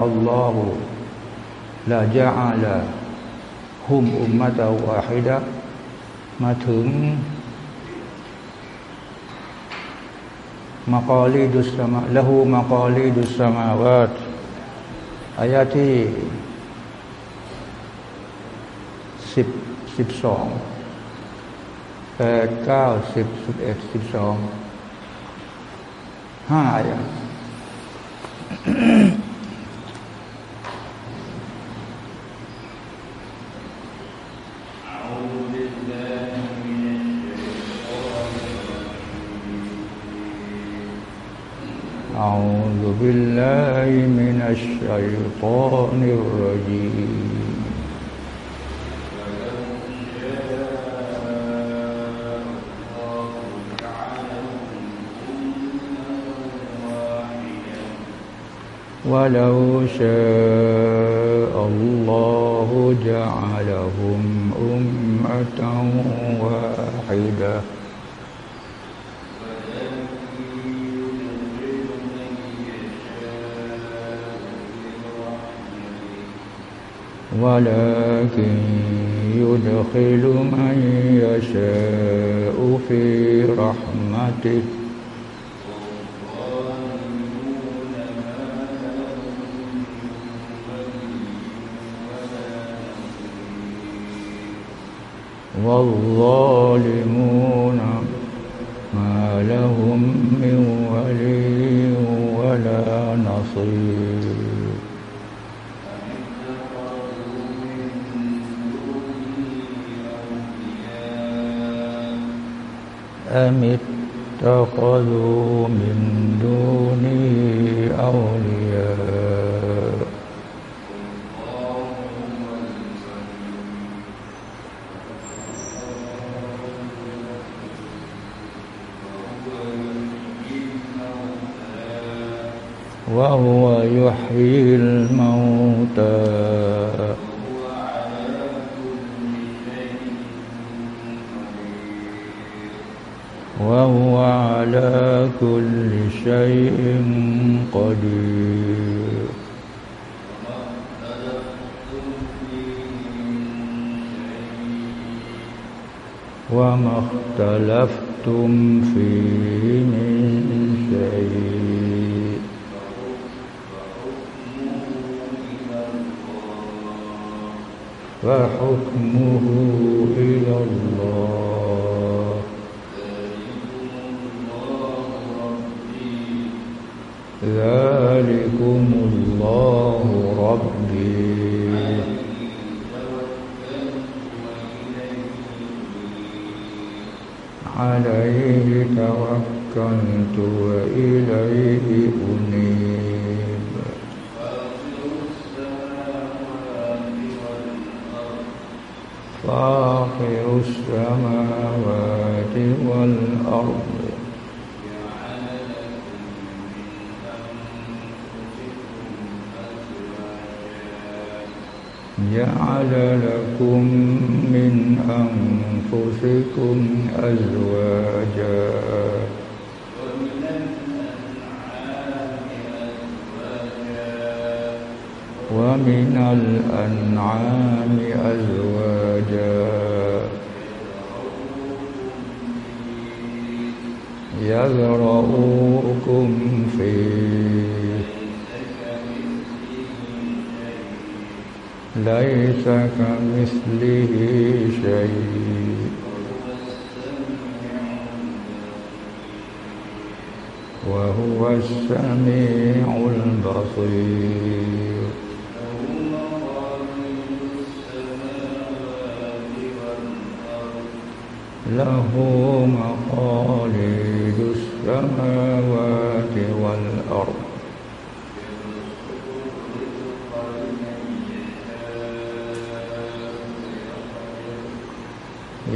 الله لا جعل هم أمة واحدة มาถึงมากอลีดุสมาละหูมากอลีดุสมาวาตอายะที่สิบสิบสองแปดเก้าสิบสิบเอ็ดสิบสองห้าอายะ من الشيطان الرجيم. ولو شاء الله جعلهم أمة واحدة. ولكن يدخل من يشاء في رحمته. والظالمون ما لهم من ولي ولا نصير. أم اتخذوا من دونه أولياء. وهو يحيي الموتى. وهو على كل شيء قدير. وما اختلفتم فيه من شيء. فحكمه إلى الله. ذلكم الله ربي. عليه توكلت وإليه أنيب. فاطر السماوات والأرض. جعل لكم من أنفسكم أزواجا. ومن الأنعام أزواجا. يذرؤكم فيه ليس كمثله شيء. وهو السميع البصير. له مقاليد السماوات والأرض.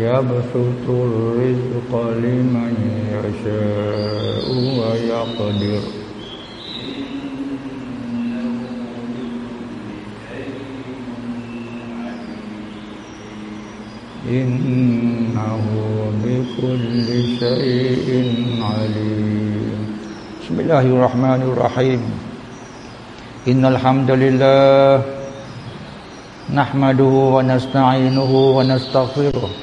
يبسط الرزق لمن يشاء ويقدر. إنه بكل شيء عليم. بسم الله الرحمن الرحيم. إن الحمد لله نحمده ونستعينه ونستغفره.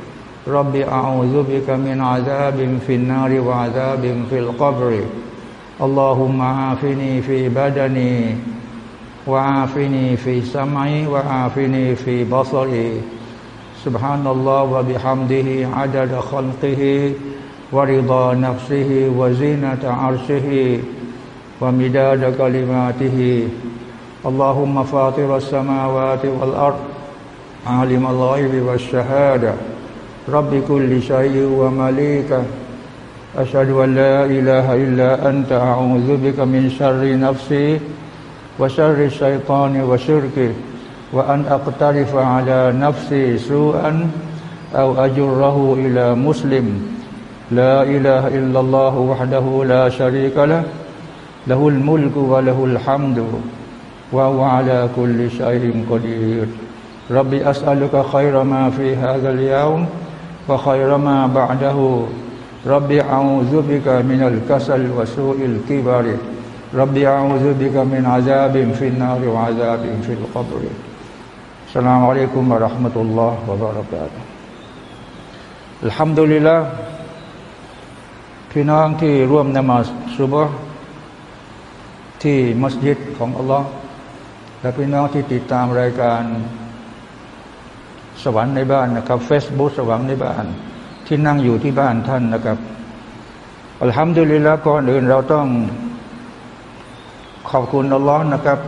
رب أعوذ بك من عذاب في النار وعذاب في القبر اللهم عافني في بدني وعافني في سمعي وعافني في بصري سبحان الله وبحمده عدد خلقه ورضا نفسه وزينة عرشه ومداد كلماته اللهم فاطر السماوات والأرض عالم الغيب والشهادة رب كل شيء ومليكه. أشهد أن لا إله إلا أنت أعوذ بك من شر نفسي وشر الشيطان وشركه وأن أقترف على نفسي سوءا أو أجره إلى مسلم. لا إله إلا الله وحده لا شريك له له الملك وله الحمد وهو على كل شيء قدير. ربي أسألك خير ما في هذا اليوم وخير ما بعده ربي أعوذ بك من الكسل وسوء الكبر ربي أعوذ بك من عذاب في النار وعذاب في القبر السلام عليكم ورحمة الله وبركاته الحمد لله พี่น้องที่ร่วมนมาสุบฮ์ที่มัสยิดของอัลลอฮ์และพี่น้องที่ติดตามรายการ สวรรค์ในบ้านนะครับเฟซบุ๊กสวรรค์ในบ้าน ที่นั่งอยู่ที่บ้านท่านนะครับอัลฮัมดุลิลละก่อนอื่นเราต้องขอบคุณอัลลอฮ์นะครับ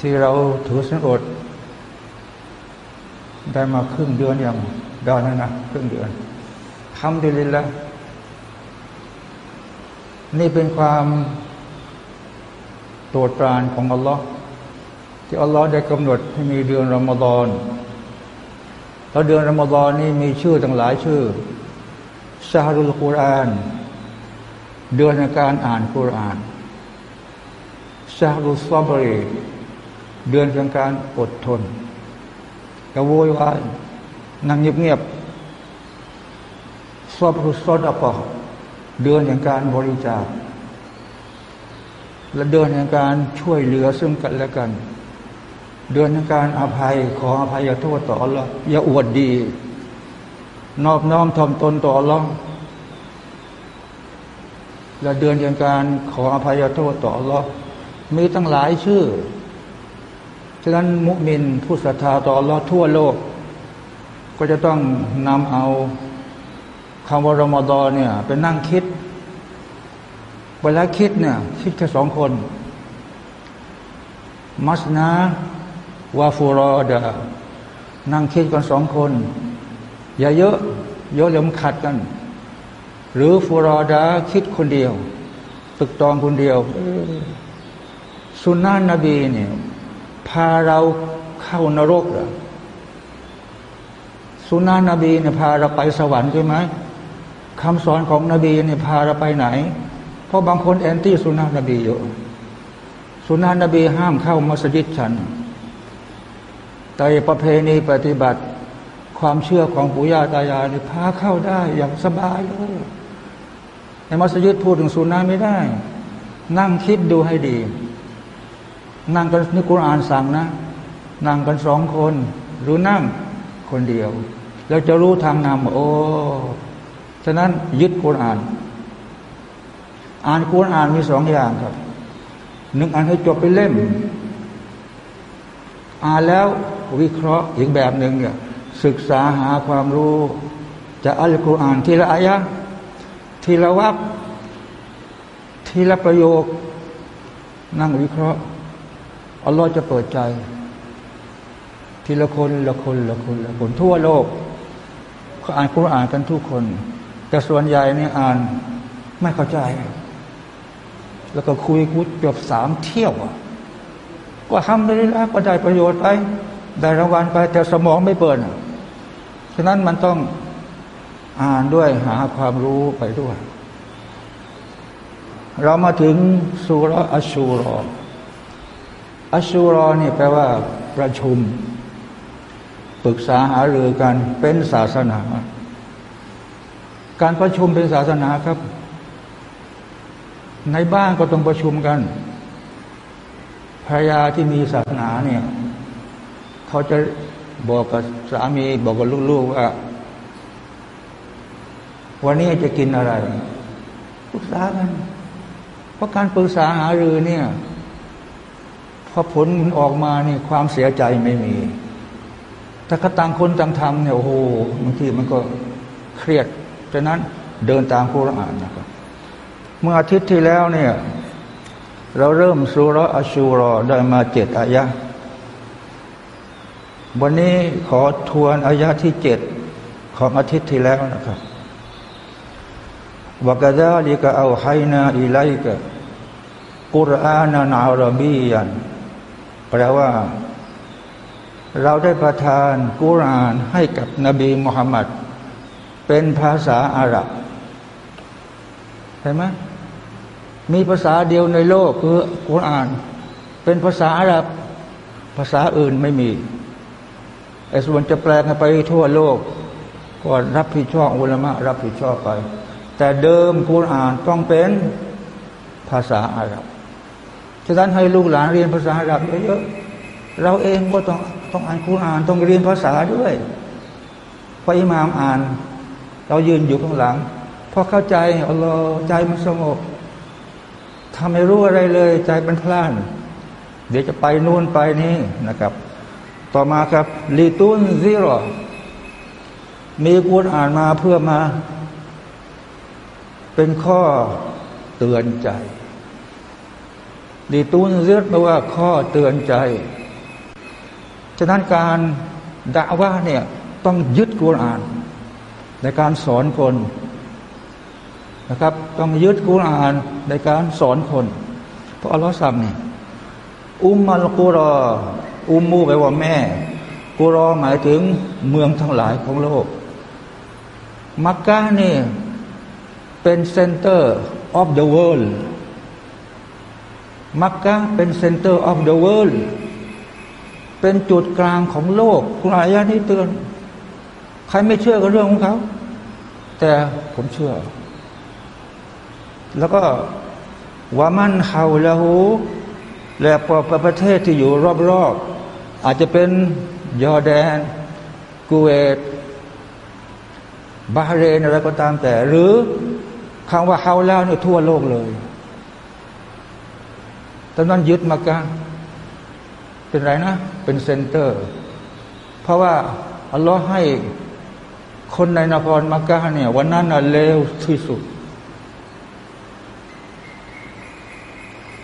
ที่เราถือสินอด ได้มาครึ่งเดือนอย่างดอนนะนะครึ่งเดือนทำดีลิลละนี่เป็นความโปรดปรานของอัลลอฮ์ที่อัลลอฮ์ได้กำหนดให้มีเดือนรอมฎอน แล้วเดือนรอมฎอนนี่มีชื่อต่างหลายชื่อชาฮรุลกุรอาน เดือนในการอ่านกุรอานชาฮรุซาบรีเดือนแห่งการอดทนกระโวยวายนั่งเงียบๆซอบรุสซอดอะกเดือนแห่งการบริจาคและเดือนแห่งการช่วยเหลือซึ่งกันและกัน เดือนการอภัยขออภัยโทษต่ออัลลอฮ์อย่าอวดดี นอบน้อมทอมตนต่ออัลลอฮ์และเดือนแห่งการขออภัยโทษต่ออัลลอฮ์มีตั้งหลายชื่อ ฉะนั้นมุมินผู้ศรัทธาต่ออัลลอฮ์ทั่วโลก ก็จะต้องนำเอาคำว่ารอมฎอนเนี่ยเป็นนั่งคิด เวลาคิดเนี่ยคิดแค่สองคน มัสนา วาฟูรอดานั่งคิดกันสองคน อย่าเยอะ เยอะเดี๋ยวมันขัดกัน หรือฟูรอดาคิดคนเดียว ตึกตองคนเดียวสุนนะนบีเนี่ยพาเราเข้านรกหรอสุนนะนบีเนี่ยพาเราไปสวรรค์ใช่ไหมคำสอนของนบีเนี่ยพาเราไปไหน เพราะบางคนแอนตี้สุนานะนบีอยู่สุนานะนบีห้ามเข้ามัสยิดฉัน แต่ประเพณีปฏิบัติ ความเชื่อของปู่ย่าตายายเนี่ยพาเข้าได้อย่างสบายเลยในมัสยิดพูดถึงสุนาไม่ได้ นั่งคิดดูให้ดี นั่งกันนึกกุรอานสั่งนะ นั่งกันสองคน หรือนั่งคนเดียว แล้วจะรู้ทางนำโอ้ฉะนั้นยึดกุรอาน อ่านกุรอานมีสองอย่างครับหนึ่งอ่านให้จบไปเล่ม อ่านแล้ว วิเคราะห์อีกแบบหนึ่งเนี่ยศึกษาหาความรู้จะอัลกุรอานทีละอายะทีละวักทีละประโยค นั่งวิเคราะห์อัลลอฮ์จะเปิดใจ ทีละคนละคนละคนละคนทั่วโลกเขาอ่านคุรอานกันทุกคน แต่ส่วนใหญ่เนี่ยอ่านไม่เข้าใจ แล้วก็คุยกุดเกือบสามเที่ยวก็ทำได้แล้วก็ได้ประโยชน์ไป ได้รางวัลไปแต่สมองไม่เปิดฉะนั้นมันต้องอ่านด้วยหาความรู้ไปด้วย เรามาถึงสุรอัชูรออัชูรอนี่แปลว่าประชุม ปรึกษาหารือกันเป็นศาสนา การประชุมเป็นศาสนาครับ ในบ้านก็ต้องประชุมกันภรรยาที่มีศาสนาเนี่ย เขาจะบอกกับสามีบอกกับลูกๆว่า วันนี้จะกินอะไรปรึกษากันเพราะการปรึกษาหารือเนี่ยพอผลมันออกมาเนี่ยความเสียใจไม่มี ถ้ากต่างคนต่างทำเนี่ยโอ้โหบางทีมันก็เครียดฉะนั้นเดินตามคุรานนะครับ เมื่ออาทิตย์ที่แล้วเนี่ย เราเริ่มสุรอัชูรอได้มาเจ็ดอายะ วันนี้ขอทวนอายะที่เจ็ดของอาทิตย์ที่แล้วนะครับวกาดาลิกะเอาไฮนาอิไลกะกุรอานานาอารบียันแปลว่า เราได้ประทานกุรานให้กับนบีมุฮัมมัดเป็นภาษาอาหรับเห็นไหมมีภาษาเดียวในโลกคือกุราน เป็นภาษาอาหรับ ภาษาอื่นไม่มี ไอ้ส่วนจะแปลงไปทั่วโลก ก็รับผิดชอบอุลมะรับผิดชอบไป แต่เดิมกุรานต้องเป็นภาษาอาหรับฉะนั้นให้ลูกหลานเรียนภาษาอาหรับเยอะๆเราเองก็ต้องต้องอ่านคุรานต้องเรียนภาษาด้วยพออิมามอ่าน เรายืนอยู่ข้างหลังพอเข้าใจอัลลอฮ์ใจมันสงบทำไม่รู้อะไรเลย ใจเป็นพล่าน เดี๋ยวจะไปนู่นไปนี่นะครับ ต่อมาครับลีตุนซิรอมีกุรอ่านมาเพื่อมา เป็นข้อเตือนใจดีตูนเรียกแปลว่าข้อเตือนใจ ฉะนั้นการด่าว่าเนี่ยต้องยึดกุรอ่าน ในการสอนคนนะครับ ต้องยึดกุรอ่านในการสอนคน เพราะอัลลอฮ์สั่งเนี่ยอุมมัลกุรอ อุมมูแปลว่าแม่กุรอหมายถึงเมืองทั้งหลายของโลก มักกะนี่เป็นเซ็นเตอร์ of the world มักกะเป็น center of the world เป็นจุดกลางของโลกกุรอานอายะฮ์นี้เตือน ใครไม่เชื่อก็เรื่องของเขา แต่ผมเชื่อ แล้วก็وَمَنْ حَوْلَهَاและประเทศที่อยู่รอบๆ อาจจะเป็นยอร์แดนกูเวตบาเรนอะไรก็ตามแต่ หรือคำว่าحَوْلَهَا เนี่ยทั่วโลกเลยตอนนั้นยึดมักกะเป็นไรนะ เป็น center เพราะว่าอัลลอฮ์ให้คนในนครมักกะเนี่ย วันนั้นน่ะเลวที่สุด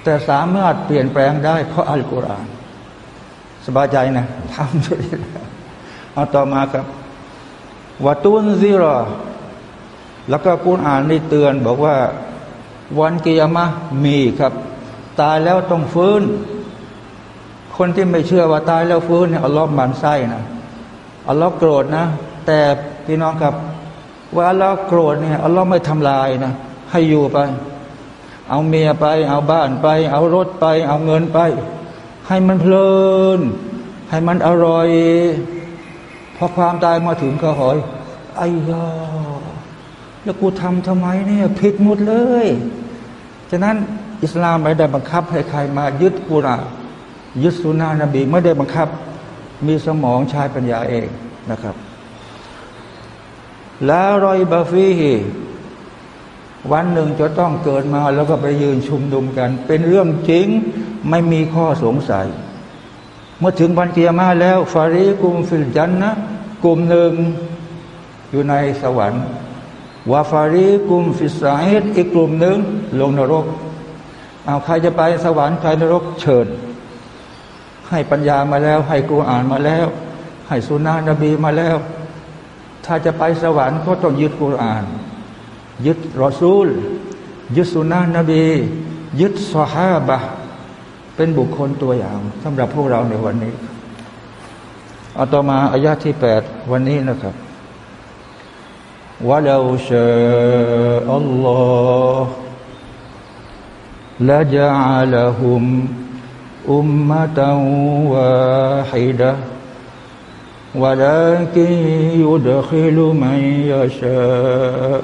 แต่สามารถเปลี่ยนแปลงได้เพราะอัลกุรอาน สบายใจนะทำด้วยเอาต่อมาครับวตุนซิรอแล้วก็กุรอานนี่เตือนบอกว่า วันกิยามะมีครับ ตายแล้วต้องฟื้น คนที่ไม่เชื่อว่าตายแล้วฟื้นเนี่ยอัลลอฮ์มันไส้นะอัลลอฮ์โกรธนะ แต่พี่น้องครับ ว่าอัลลอฮ์โกรธเนี่ยอัลลอฮ์ไม่ทำลายนะ ให้อยู่ไป เอาเมียไป เอาบ้านไป เอารถไป เอาเงินไป ให้มันเพลิน ให้มันอร่อยพอความตายมาถึงก็หอยไอ้ยาแล้วกูทำทำไมเนี่ยผิดหมดเลย ฉะนั้นอิสลามไม่ได้บังคับให้ใครมายึดกุรานยึดสุนานะบีไม่ได้บังคับ มีสมองใช้ปัญญาเองนะครับ แล้วรอยบาฟีฮี วันหนึ่งจะต้องเกิดมาแล้วก็ไปยืนชุมนุมกัน เป็นเรื่องจริงไม่มีข้อสงสัย เมื่อถึงวันเกียรมาแล้วฟารีกุมฟิลจันนะกลุ่มหนึ่งอยู่ในสวรรค์วาฟารีกุมฟิสาอิดอีกกลุ่มหนึ่งลงนรกเอาใครจะไปสวรรค์ใครนรกเชิญ ให้ปัญญามาแล้ว ให้กูอ่านมาแล้ว ให้สุนานะบีมาแล้ว ถ้าจะไปสวรรค์ก็ต้องยึดกุรอาน ยึดรอซูล ยึดสุนานะบี ยึดสฮาบะเป็นบุคคลตัวอย่างสำหรับพวกเราในวันนี้เอาต่อมาอายาที่แปดวันนี้นะครับ ولو شاء الله لجعلهم أمة واحدة ولكن يدخل من يشاء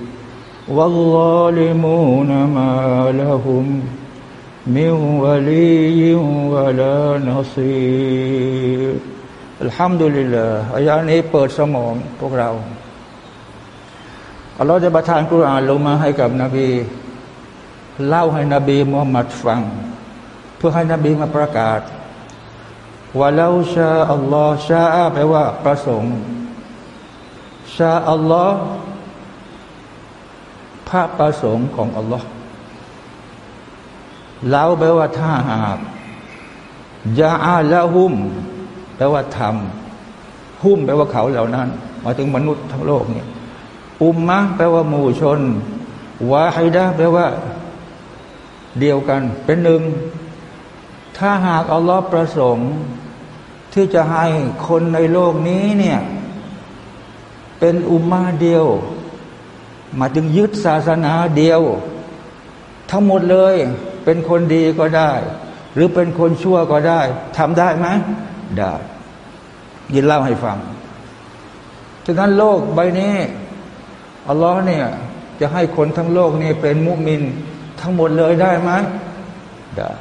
والظالمون ما لهم من ولي ولا نصير الحمد لله อายานี้เปิดสมองพวกเราอัลลอฮฺจะประทานกุรอานลงมาให้กับนบี เล่าให้นบีมุฮัมมัดฟัง เพื่อให้นบีมาประกาศว่าเราชาอัลลอฮ์ชาแปลว่าประสงค์ชาอัลลอฮ์ พระประสงค์ของอัลลอฮ์เราแปลว่าถ้าหากยาอาละหุมแปลว่าทำหุ้มแปลว่าเขาเหล่านั้นมาถึงมนุษย์ทั้งโลกเนี่ยอุมมะแปลว่าหมู่ชนวาฮิดะแปลว่า เดียวกัน เป็นหนึ่ง ถ้าหากอัลลอฮ์ประสงค์ ที่จะให้คนในโลกนี้เนี่ย เป็นอุมมาเดียว มาถึงยึดศาสนาเดียว ทั้งหมดเลยเป็นคนดีก็ได้ หรือเป็นคนชั่วก็ได้ทำได้ไหมได้ยินเล่าให้ฟังฉะนั้นโลกใบนี้อัลลอฮ์เนี่ยจะให้คนทั้งโลกนี่เป็นมุมินทั้งหมดเลยได้ไหมได้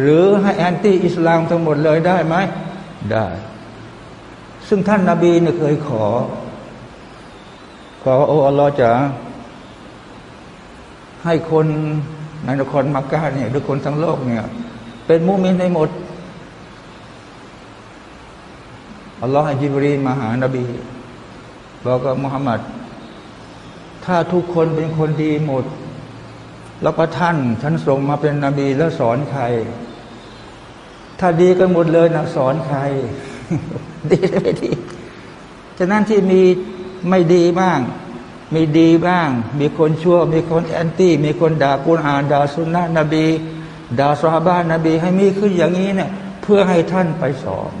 หรือให้แอนตี้อิสลามทั้งหมดเลยได้ไหมได้ ซึ่งท่านนาบีเนี่ยเคยขอ ขอโอ้อัลลอฮ์จะให้คนในนครมักกะเนี่ยหรือคนทั้งโลกเนี่ย เป็นมุมินในหมดอัลลอฮ์ให้จิบรีมาหานบีบอกกับมุฮัมมัดถ้าทุกคนเป็นคนดีหมด แล้วก็ท่านท่านส่งมาเป็นนบีแล้วสอนใคร ถ้าดีกันหมดเลยนะสอนใคร ดีไม่ดีฉะนั้นที่มี ไม่ดีบ้าง มีดีบ้าง มีคนชั่ว มีคนแอนตี้มีคนด่ากุณอ่านด่าสุนนะนบีด่าสฮาบานนบี ให้มีขึ้นอย่างนี้เนี่ยเพื่อให้ท่านไปสอน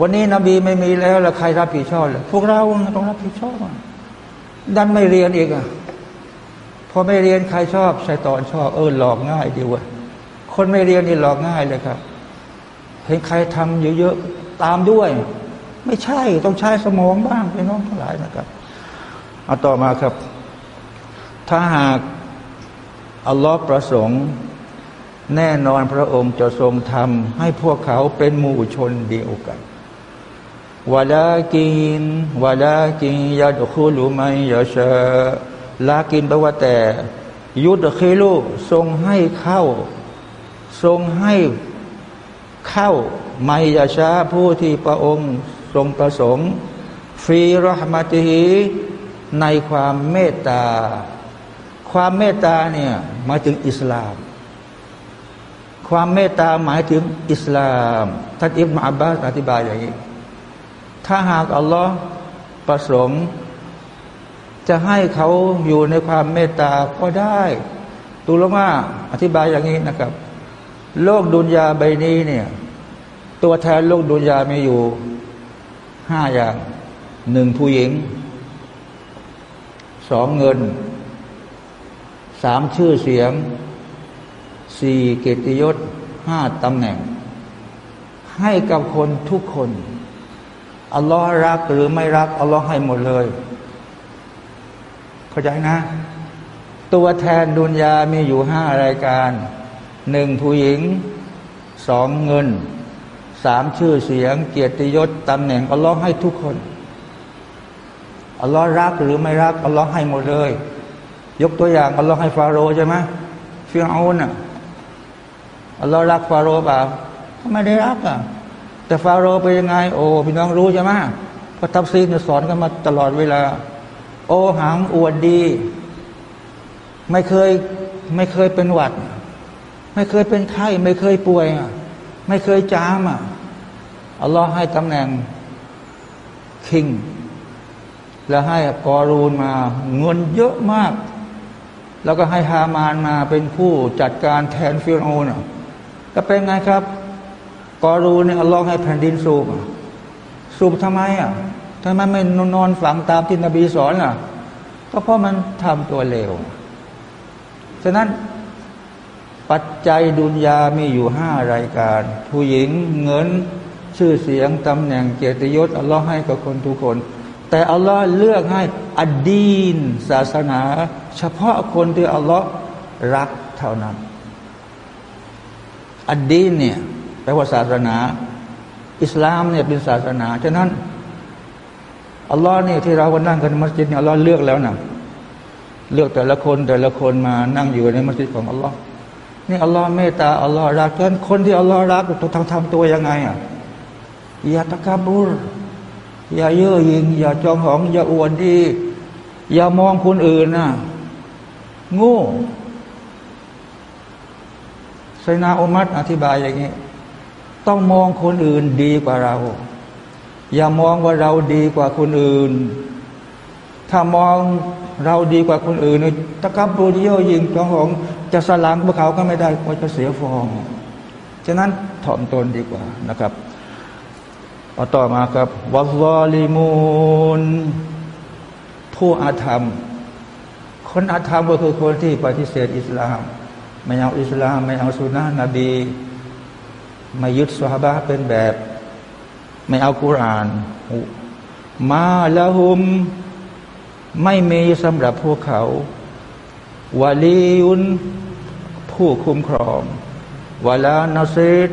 วันนี้นบีไม่มีแล้วแล้วใครรับผิดชอบล่ะพวกเราต้องรับผิดชอบดันไม่เรียนอีกอะพอไม่เรียนใครชอบชายตอนชอบเออหลอกง่ายดีวะคนไม่เรียนนี่หลอกง่ายเลยครับเห็นใครทำเยอะๆตามด้วย ไม่ใช่ต้องใช้สมองบ้างพี่น้องทั้งหลายนะครับเอาต่อมาครับ ถ้าหากอัลลอฮ์ประสงค์แน่นอนพระองค์จะทรงทำให้พวกเขาเป็นหมู่ชนเดียวกันวลากินวลากินยาดคูลุมัยยาชลากินแปลว่าแต่ ยุดเคลุทรงให้เข้า ทรงให้เข้าไมยาชาผู้ที่พระองค์ ทรงประสงค์ฟีรหมัติฮีในความเมตตา ความเมตตาเนี่ยหมายถึงอิสลาม ความเมตตาหมายถึงอิสลามท่านอิบนาอับบาสอธิบายอย่างนี้ ถ้าหากอัลลอฮ์ประสงค์ จะให้เขาอยู่ในความเมตตาก็ได้ตูลมาอธิบายอย่างนี้นะครับ โลกดุนยาใบนี้เนี่ยตัวแทนโลกดุนยามีอยู่ ห้าอย่างหนึ่งผู้หญิงสองเงินสามชื่อเสียงสี่เกียรติยศห้าตำแหน่ง ให้กับคนทุกคน อัลลอฮ์รักหรือไม่รัก อัลลอฮ์ให้หมดเลย เข้าใจนะ ตัวแทนดุนยามีอยู่ห้ารายการหนึ่งผู้หญิงสองเงิน สามชื่อเสียง เกียรติยศตำแหน่งอัลลอฮ์ให้ทุกคนอัลลอฮ์รักหรือไม่รักอัลลอฮ์ให้หมดเลย ยกตัวอย่างอัลลอฮ์ให้ฟาโรห์ใช่ไหมฟิอาอุนอะอัลลอฮ์รักฟาโรห์เปล่าไม่ได้รักอะแต่ฟาโรห์เป็นยังไง โอ้พี่น้องรู้ใช่ไหมพระทัพซีนสอนกันมาตลอดเวลา โอหังอวดดี ไม่เคยไม่เคยเป็นหวัด ไม่เคยเป็นไข้ ไม่เคยป่วยอะ ไม่เคยจามอะอัลลอฮ์ให้ตำแหน่งคิง แล้วให้กอรูนมาเงินเยอะมาก แล้วก็ให้ฮามานมาเป็นผู้จัดการแทนฟิโรนก็เป็นไงครับ กอรูเนี่ยอัลลอฮ์ให้แผ่นดินสูบสูบทำไมอะทำไมไม่นอนฝังตามที่นบีสอนล่ะ ก็เพราะมันทำตัวเลวฉะนั้น ปัจจัยดุนยามีอยู่ห้ารายการ ผู้หญิงเงินชื่อเสียงตำแหน่งเกียรติยศอัลลอฮ์ให้กับคนทุกคน แต่อัลลอฮ์เลือกให้อดีนศาสนา เฉพาะคนที่อัลลอฮ์รักเท่านั้นอดีนเนี่ยแปลว่าศาสนา อิสลามเนี่ยเป็นศาสนาฉะนั้นอัลลอฮ์เนี่ยที่เราก็นั่งกันมัสยิดเนี่ยอัลลอฮ์เลือกแล้วนะเลือกแต่ละคนแต่ละคนมานั่งอยู่ในมัสยิดของอัลลอฮ์ นี่อัลลอฮ์เมตตาอัลลอฮ์รักกันคนที่อัลลอฮ์รักต้องทำทำตัวยังไงอะอย่าตะกาบุรอย่าเย่อหยิ่งอย่าจองหอง อย่าอวดดี อย่ามองคนอื่นนะโง่ไซนาอุมัดอธิบายอย่างนี้ ต้องมองคนอื่นดีกว่าเรา อย่ามองว่าเราดีกว่าคนอื่น ถ้ามองเราดีกว่าคนอื่นตะกับโรดิโยยิงจองของ จะสลังพวกเขาก็ไม่ได้เพราะจะเสียฟองฉะนั้นถ่อมตนดีกว่านะครับเอาต่อมาครับวัลลอลิมูนผู้อาธรรม คนอาธรรมก็คือคนที่ปฏิเสธอิสลาม ไม่เอาอิสลาม ไม่เอาสุนนะนบีไม่ยึดสฮาบะเป็นแบบ ไม่เอากุราน มาละหุม ไม่มีสำหรับพวกเขา วาลียุนผู้คุ้มครองวาลานาเซต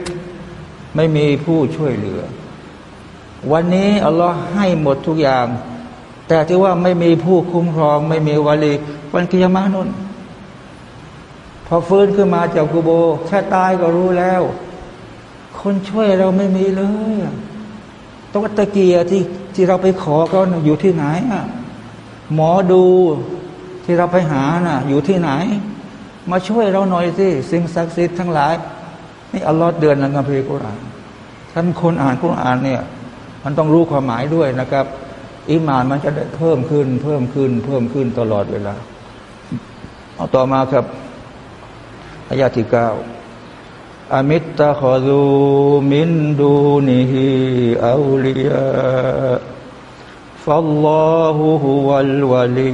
ไม่มีผู้ช่วยเหลือ วันนี้อัลลอฮ์ให้หมดทุกอย่าง แต่ที่ว่าไม่มีผู้คุ้มครอง ไม่มีวาลีวันกิยามานุนพอฟื้นขึ้นมาจากกูโบแค่ตายก็รู้แล้ว คนช่วยเราไม่มีเลยต้องตะเกียที่ที่เราไปขอเขาอยู่ที่ไหนอะหมอดู ที่เราไปหานะ่ะ อยู่ที่ไหน มาช่วยเราหน่อยสิสิ่งศักดิ์สิทธิ์ทั้งหลาย นี่อัลลอฮ์เดือนละกัมพีกุรานท่านคนอ่านกุรอานเนี่ย มันต้องรู้ความหมายด้วยนะครับอิมานมันจะได้เพิ่มขึ้น เพิ่มขึ้น เพิ่มขึ้นตลอดเวลาเอาต่อมาครับอายาที่เก้าอามิตตะขอดูมินดูนิฮิอาลียาฟัลลอฮุฮุวัลวะลี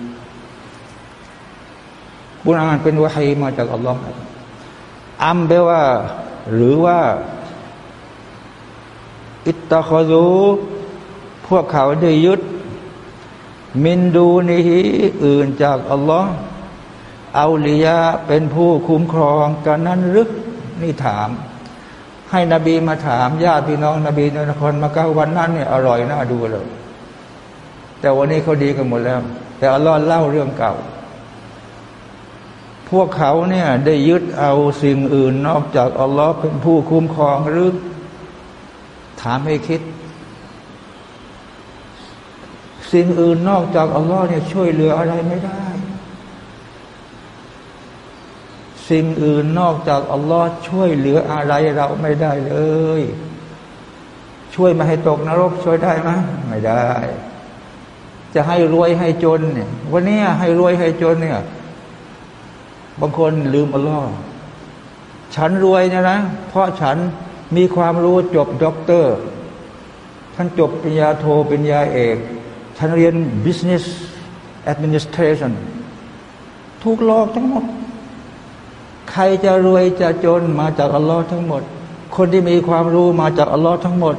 บุญอานเป็นวะฮีมาจากอัลลอฮ์อัมแปลว่า หรือว่า อิตตะคอซูพวกเขาได้ยึด มินดูนิฮิอื่นจากอัลลอฮ์เอาลียาเป็นผู้คุ้มครองกันนั้นหรือนี่ถาม ให้นบีมาถามญาติพี่น้อง นบีในนครมาเก้าวันนั้นเนี่ยอร่อยน่าดูเลย แต่วันนี้เขาดีกันหมดแล้ว แต่อัลลอฮ์เล่าเรื่องเก่า พวกเขาเนี่ยได้ยึดเอาสิ่งอื่นนอกจากอัลลอฮ์เป็นผู้คุ้มครองหรือถามให้คิด สิ่งอื่นนอกจากอัลลอฮ์เนี่ยช่วยเหลืออะไรไม่ได้ สิ่งอื่นนอกจากอัลลอฮ์ช่วยเหลืออะไรเราไม่ได้เลย ช่วยมาให้ตกนรกช่วยได้ไหมไม่ได้ จะให้รวยให้จนเนี่ยวันนี้ให้รวยให้จนเนี่ย บางคนลืมอัลลอฮ์ฉันรวยเนี่ยนะ เพราะฉันมีความรู้จบด็อกเตอร์ ฉันจบปริญญาโทปริญญาเอก ฉันเรียน business administration ถูกหลอกทั้งหมด ใครจะรวยจะจนมาจากอัลลอฮ์ทั้งหมด คนที่มีความรู้มาจากอัลลอฮ์ทั้งหมด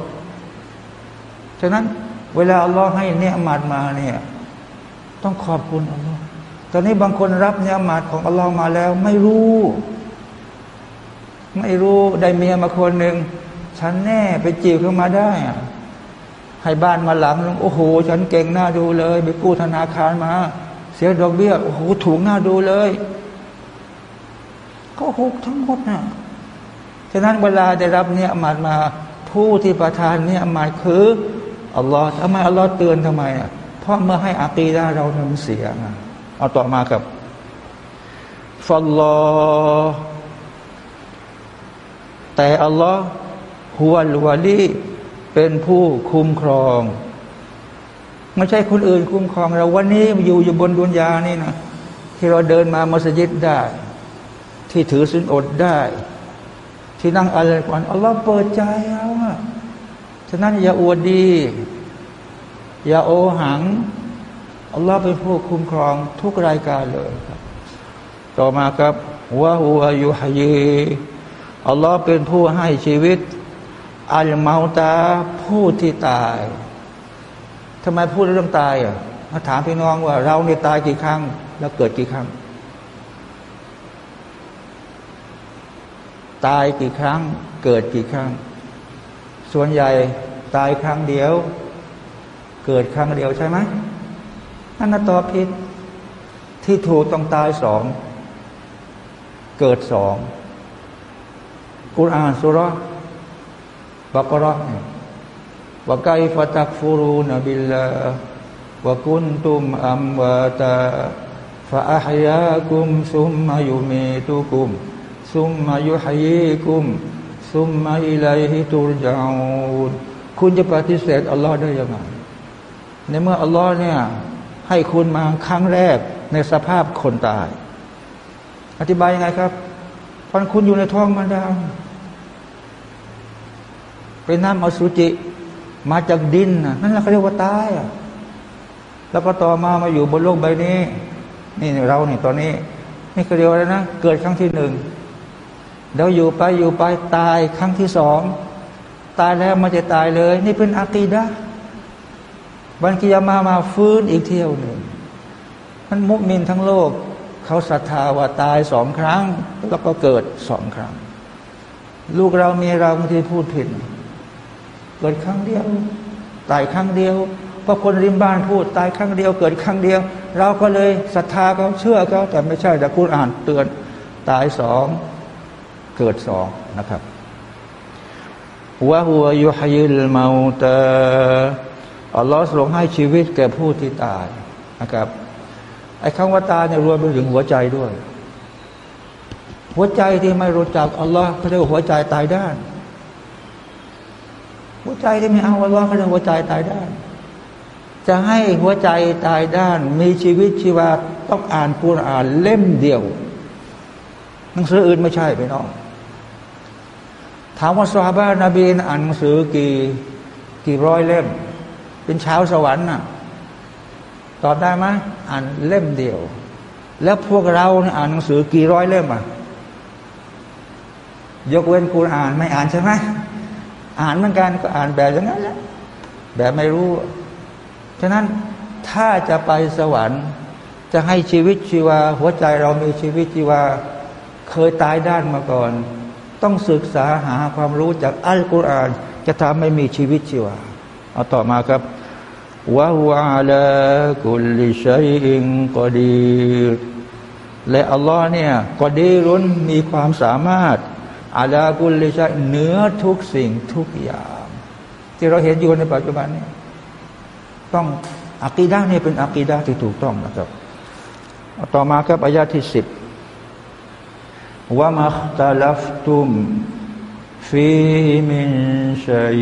ฉะนั้นเวลาอัลลอฮ์ให้เนี่ยมาดมาเนี่ย ต้องขอบคุณอัลลอฮ์ ตอนนี้บางคนรับเนี่ยมาดของอัลลอฮ์มาแล้ว ไม่รู้ ไม่รู้ได้เมียมาคนหนึ่งฉันแน่ไปจีบเข้ามาได้ให้บ้านมาหลังโอ้โห ฉันเก่งหน้าดูเลย ไปกู้ธนาคารมา เสียดอกเบี้ยโอ้โหถูกหน้าดูเลย ก็หกทั้งหมดนะฉะนั้นเวลาได้รับเนี่ยมาดมาผู้ที่ประทานเนี่ยมาดคืออัลลอฮ์ทำไมอัลลอฮ์เตือนทำไมอะเพราะเมื่อให้อากีดาเราทำเสีย เอาต่อมาครับฟัลลอแต่อัลลอฮ์ฮุวลวาลีเป็นผู้คุ้มครอง ไม่ใช่คนอื่นคุ้มครองเราวันนี้อยู่อยู่บนดุนยานี่นะที่เราเดินมามัสยิดได้ ที่ถือสินอดได้ ที่นั่งอะไรก่อนอัลลอฮ์เปิดใจเราอะฉะนั้นอย่าอวดดี อย่าโอหัง อัลลอฮ์เป็นผู้คุ้มครองทุกรายการเลยครับ ต่อมาครับวะฮุอายุฮยีอัลลอฮ์เป็นผู้ให้ชีวิต อัลเมาตาผู้ที่ตายทำไมพูดเรื่องตายอะมาถามพี่น้องว่า เราเนี่ยตายกี่ครั้ง แล้วเกิดกี่ครั้ง ตายกี่ครั้ง เกิดกี่ครั้ง ส่วนใหญ่ตายครั้งเดียว เกิดครั้งเดียวใช่ไหม นั่นนตอบผิดที่ถูกต้องตายสอง เกิดสองกุรอานสุรบากรอว่าไกฟตักฟูรูนบิลลาว่ากุนตุมอัมวาตาฟาอัฮยากุมซุมมายุมีตุกุมซุมมายุฮยีกุมซุมมาอิลัยฮิตุรจาอูนคุณจะปฏิเสธอัลลอฮ์ได้ยังไงในเมื่ออัลลอฮ์เนี่ย ให้คุณมาครั้งแรกในสภาพคนตาย อธิบายยังไงครับตอนคุณอยู่ในท้องมารดาเป็นน้ำอสุจิ มาจากดินนั่นแหละเขาเรียกว่าตายแล้วก็ต่อมามาอยู่บนโลกใบนี้ นี่เราเนี่ยตอนนี้ นี่เขาเรียกว่าอะไรนะเกิดครั้งที่หนึ่งเดี๋ยวอยู่ไปอยู่ไปตายครั้งที่สอง ตายแล้วมันจะตายเลย นี่เป็นอากีดะ บันกิยามามาฟื้นอีกเที่ยวหนึ่งมันมุกมินทั้งโลก เขาศรัทธาว่าตายสองครั้ง แล้วก็เกิดสองครั้ง ลูกเรามีเราบางทีพูดผิด เกิดครั้งเดียว ตายครั้งเดียวเพราะคนริมบ้านพูดตายครั้งเดียวเกิดครั้งเดียว เราก็เลยศรัทธาเขาเชื่อเขาแต่ไม่ใช่แต่คุณอ่านเตือนตายสองเกิดสองนะครับวะหัวยุฮยิลมาตา อัลลอฮ์ทรงให้ชีวิตแก่ผู้ที่ตายนะครับไอ้คำว่าตายเนี่ยรวมไปถึงหัวใจด้วย หัวใจที่ไม่รู้จักอัลลอฮ์เขาเรียกหัวใจตายด้าน หัวใจที่ไม่เอาอัลลอฮ์เขาเรียกหัวใจตายด้าน จะให้หัวใจตายด้าน มีชีวิตชีวาต้องอ่านกุรอานเล่มเดียวหนังสืออื่นไม่ใช่ไปน้องถามว่าสฮาบะนบีอ่านหนังสือกี่กี่ร้อยเล่ม เป็นชาวสวรรค์น่ะตอบได้ไหมอ่านเล่มเดียว แล้วพวกเราอ่านหนังสือกี่ร้อยเล่มอะยกเว้นกุรอานไม่อ่านใช่ไหมอ่านเหมือนกันก็อ่านแบบอย่างนั้นแหละแบบไม่รู้ ฉะนั้นถ้าจะไปสวรรค์ จะให้ชีวิตชีวา หัวใจเรามีชีวิตชีวา เคยตายด้านมาก่อน ต้องศึกษาหาความรู้จากอัลกุรอาน จะทำให้มีชีวิตชีวา เอาต่อมาครับวะฮุอาลากุลิชัยอิงกอดีและอัลลอฮ์เนี่ยกอดีรุนมีความสามารถอาลากุลิชัยเหนือทุกสิ่งทุกอย่าง ที่เราเห็นอยู่ในปัจจุบันนี้ต้องอักีดาเนี่ยเป็นอักีดาที่ถูกต้องนะครับ ต่อมาครับอายาที่สิบว่ามัคตาลฟตุมฟีมินชัย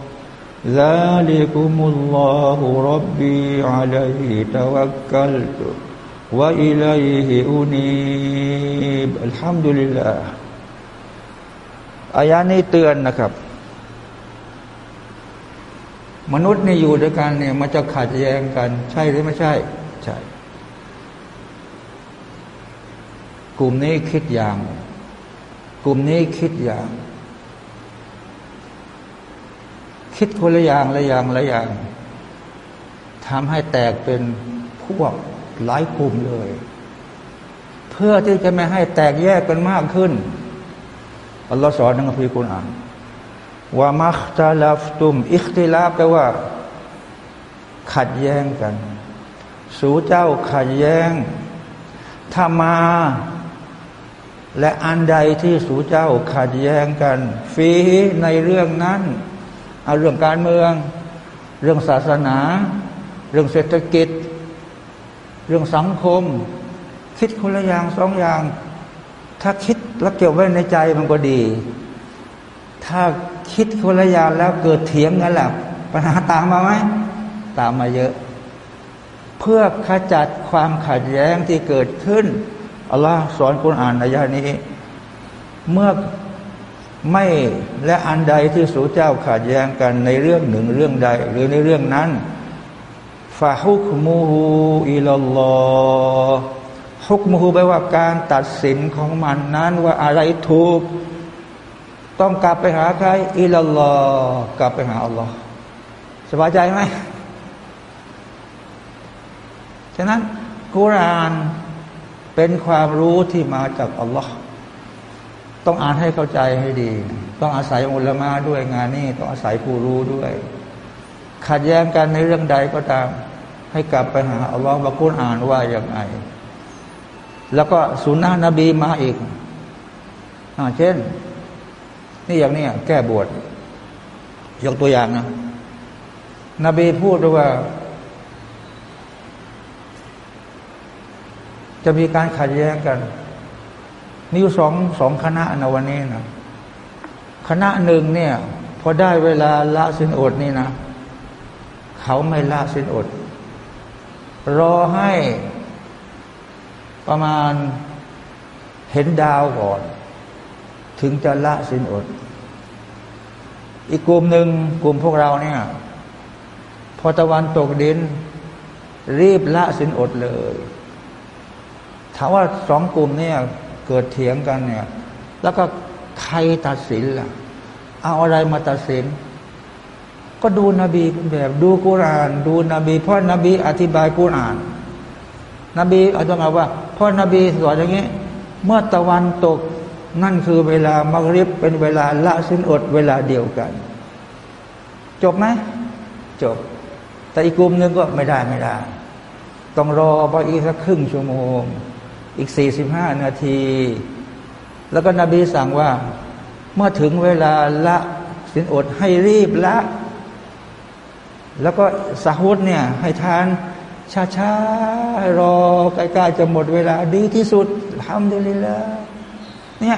ذلكم الله ربي عليه توكلت وإليه أنيب الحمد لله อายานี้เตือนนะครับ มนุษย์นี่อยู่ด้วยกันเนี่ยมันจะขัดแย้งกัน ใช่หรือไม่ใช่ ใช่ กลุ่มนี้คิดอย่าง กลุ่มนี้คิดอย่าง คิดคนละอย่างละอย่างละอย่างทำให้แตกเป็นพวกหลายกลุ่มเลย เพื่อที่จะไม่ให้แตกแยกกันมากขึ้นอัลลอฮ์สอนในคัมภีร์กุรอานว่ามัคตาลาฟตุม อิคติลาแปลว่า ขัดแย้งกัน สู่เจ้าขัดแย้งถ้ามา และอันใดที่สู่เจ้าขัดแย้งกันฟีในเรื่องนั้น เอาเรื่องการเมือง เรื่องศาสนา เรื่องเศรษฐกิจ เรื่องสังคม คิดคนละอย่างสองอย่าง ถ้าคิดแล้วเก็บไว้ในใจมันก็ดี ถ้าคิดคนละอย่างแล้วเกิดเถียงกันแหละปัญหาตามมาไหมตามมาเยอะ เพื่อขจัดความขัดแย้งที่เกิดขึ้นอัลลอฮ์สอนคุณอ่านในยานี้ เมื่อ ไม่และอันใดที่สูเจ้าขัดแย้งกันในเรื่องหนึ่งเรื่องใด หรือในเรื่องนั้นฟาฮุกมูฮูอิลลอฮุกมูฮูแปลว่าการตัดสินของมันนั้นว่าอะไรถูก ต้องกลับไปหาใครอิลลอกลับไปหาอัลลอฮ์สบายใจไหมฉะนั้นกุรานเป็นความรู้ที่มาจากอัลลอฮ์ ต้องอ่านให้เข้าใจให้ดี ต้องอาศัยอุลมะด้วยงานนี้ต้องอาศัยผู้รู้ด้วย ขัดแย้งกันในเรื่องใดก็ตาม ให้กลับไปหาอัลลอฮฺว่าคุณอ่านว่าอย่างไงแล้วก็สุนนะนบีมาอีกอเช่น นี่อย่างนี้แก้บวชยกตัวอย่างนะ นบีพูดว่า จะมีการขัดแย้งกัน มีอยู่สองสองคณะนะวันนี้นะคณะหนึ่งเนี่ย พอได้เวลาละสินอดนี่นะ เขาไม่ละสินอด รอให้ประมาณเห็นดาวก่อน ถึงจะละสินอด อีกกลุ่มหนึ่งกลุ่มพวกเราเนี่ย พอตะวันตกดิน รีบละสินอดเลยถามว่าสองกลุ่มเนี่ย เกิดเถียงกันเนี่ย แล้วก็ใครตัดสินล่ะ เอาอะไรมาตัดสิน ก็ดูนบีแบบดูกุราน ดูนบีเพราะนบีอธิบายกุราน นบีอาจจะมาว่าเพราะนบีสอนอย่างนี้ เมื่อตะวันตกนั่นคือเวลามักริบเป็นเวลาละสินอดเวลาเดียวกัน จบไหมจบ แต่อีกกลุ่มหนึ่งก็ไม่ได้ไม่ได้ ต้องรอไปอีกสักครึ่งชั่วโมง อีกสี่สิบห้านาที แล้วก็นบีสั่งว่า เมื่อถึงเวลาละสินอดให้รีบละ แล้วก็สาวุธเนี่ยให้ทานช้าๆรอใกล้ๆจะหมดเวลาดีที่สุดทำดีเลยละเนี่ย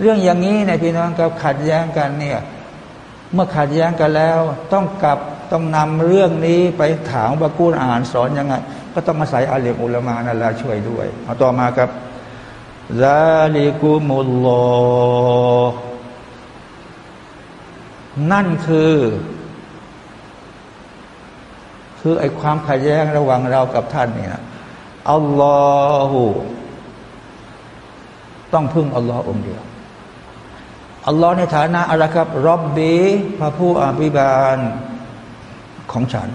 เรื่องอย่างนี้เนี่ยพี่น้องกับขัดแย้งกันเนี่ย เมื่อขัดแย้งกันแล้ว ต้องกลับ ต้องนำเรื่องนี้ไปถามบากูลอ่านสอนยังไง ก็ต้องอาศัยอาเลียอุลามานั่นแหละช่วยด้วยเอาต่อมาครับซาลิกุมุลลอนั่นคือ คือไอ้ความขัดแย้งระหว่างเรากับท่านเนี่ยอัลลอฮฺต้องพึ่งอัลลอฮ์องเดียวอัลลอฮ์ในฐานะอะไรครับ รอบบีพระผู้อภิบาล ของฉัน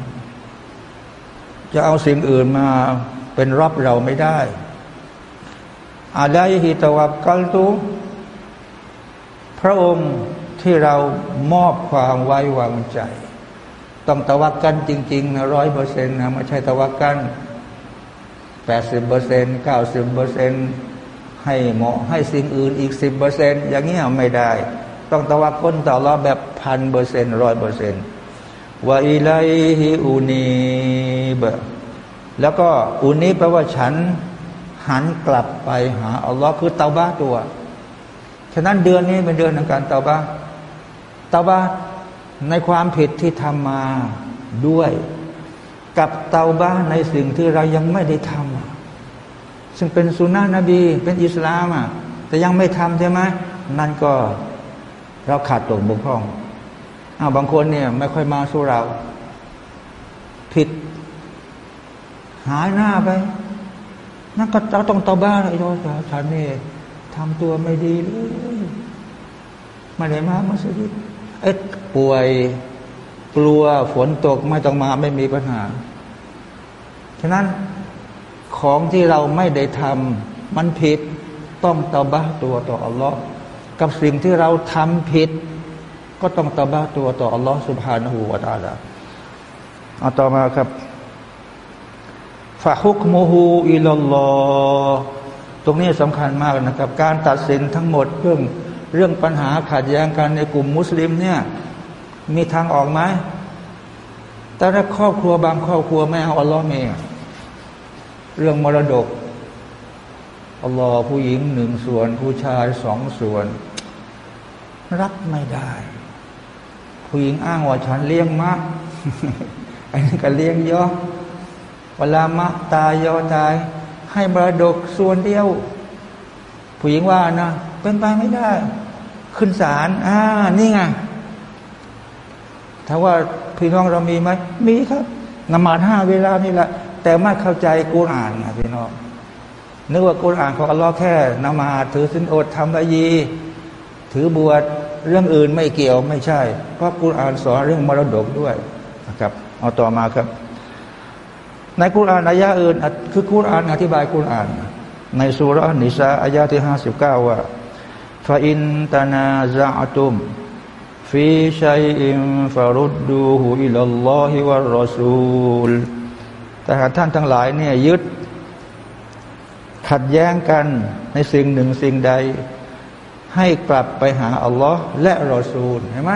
จะเอาสิ่งอื่นมาเป็นรับเราไม่ได้อาไดฮิตวักกัลตุพระองค์ที่เรามอบความไว้วางใจ ต้องตะวักกันจริงๆนะร้อยเปอร์เซ็นต์นะไม่ใช่ตะวักกันแปดสิบเปอร์เซ็นต์เก้าสิบเปอร์เซ็นต์ให้เหมาะให้สิ่งอื่นอีกสิบเปอร์เซ็นต์อย่างเงี้ยไม่ได้ ต้องตะวักก้นต่อรอแบบพันเปอร์เซ็นต์ร้อยเปอร์เซ็นต์ ว่าอิไลฮิอูนีบแล้วก็อุนีแปลว่าฉันหันกลับไปหาอัลลอฮ์คือเตาบ้าตัว ฉะนั้นเดือนนี้เป็นเดือนของการเตาบ้าเตาบ้าในความผิดที่ทำมาด้วย กับเตาบ้าในสิ่งที่เรายังไม่ได้ทำซึ่งเป็นสุนนะนบี เป็นอิสลามอะแต่ยังไม่ทำใช่ไหมนั่นก็เราขาดตกบกพร่อง อ้าวบางคนเนี่ย ไม่ค่อยมาสู้เรา ผิด หายหน้าไป นั่นก็เราต้องตาบ้าเลยโยมฉันนี่ทำตัวไม่ดีเลยมาไหนมามาสิเอ็ดป่วยกลัวฝนตกไม่ต้องมาไม่มีปัญหา ฉะนั้นของที่เราไม่ได้ทำมันผิดต้องตาบ้าตัวต่ออัลลอฮ์กับสิ่งที่เราทำผิด ก็ต้องตาบ้าตัวต่ออัลลอฮ์สุบฮานาหูวาตาลาเอาต่อมาครับฟะฮุกโมฮูอิลลอตรงนี้สำคัญมากนะครับ การตัดสินทั้งหมดเรื่องเรื่องปัญหาขัดแย้งกันในกลุ่มมุสลิมเนี่ยมีทางออกไหมแต่ถ้าครอบครัวบางครอบครัวไม่เอาอัลลอฮ์เมเรื่องมรดกอัลลอฮ์ผู้หญิงหนึ่งส่วน ผู้ชายสองส่วน รับไม่ได้ ผู้หญิงอ้างว่าฉันเลี้ยงมากอันนี้ก็เลี้ยงเยอะเวลามะตายยอตาย ให้มรดกส่วนเดียว ผู้หญิงว่านะเป็นไปไม่ได้ ขึ้นศาลอ่านี่ไงถ้าว่าพี่น้องเรามีไหมมีครับนมาห้าเวลานี่แหละ แต่ไม่เข้าใจกุรอานนะพี่น้องนึกว่ากุรอานของอัลลอฮ์แค่นมาถือสินอดทำละยี ถือบวช เรื่องอื่นไม่เกี่ยวไม่ใช่ เพราะกุรอานสอนเรื่องมรดกด้วยนะครับเอาต่อมาครับ ในคุรานอายะอื่น คือคุรานอธิบายคุราน ในสุรนิสาอายะที่ห้าสิบเก้าว่าฟาอินตานาซาตุมฟีชัยอิมฟารุดดูหูอิลลอฮิวะรอซูลแต่หากท่านทั้งหลายเนี่ยยึดขัดแย้งกันในสิ่งหนึ่งสิ่งใด ให้กลับไปหาอัลลอฮ์และรอซูลเห็นไหม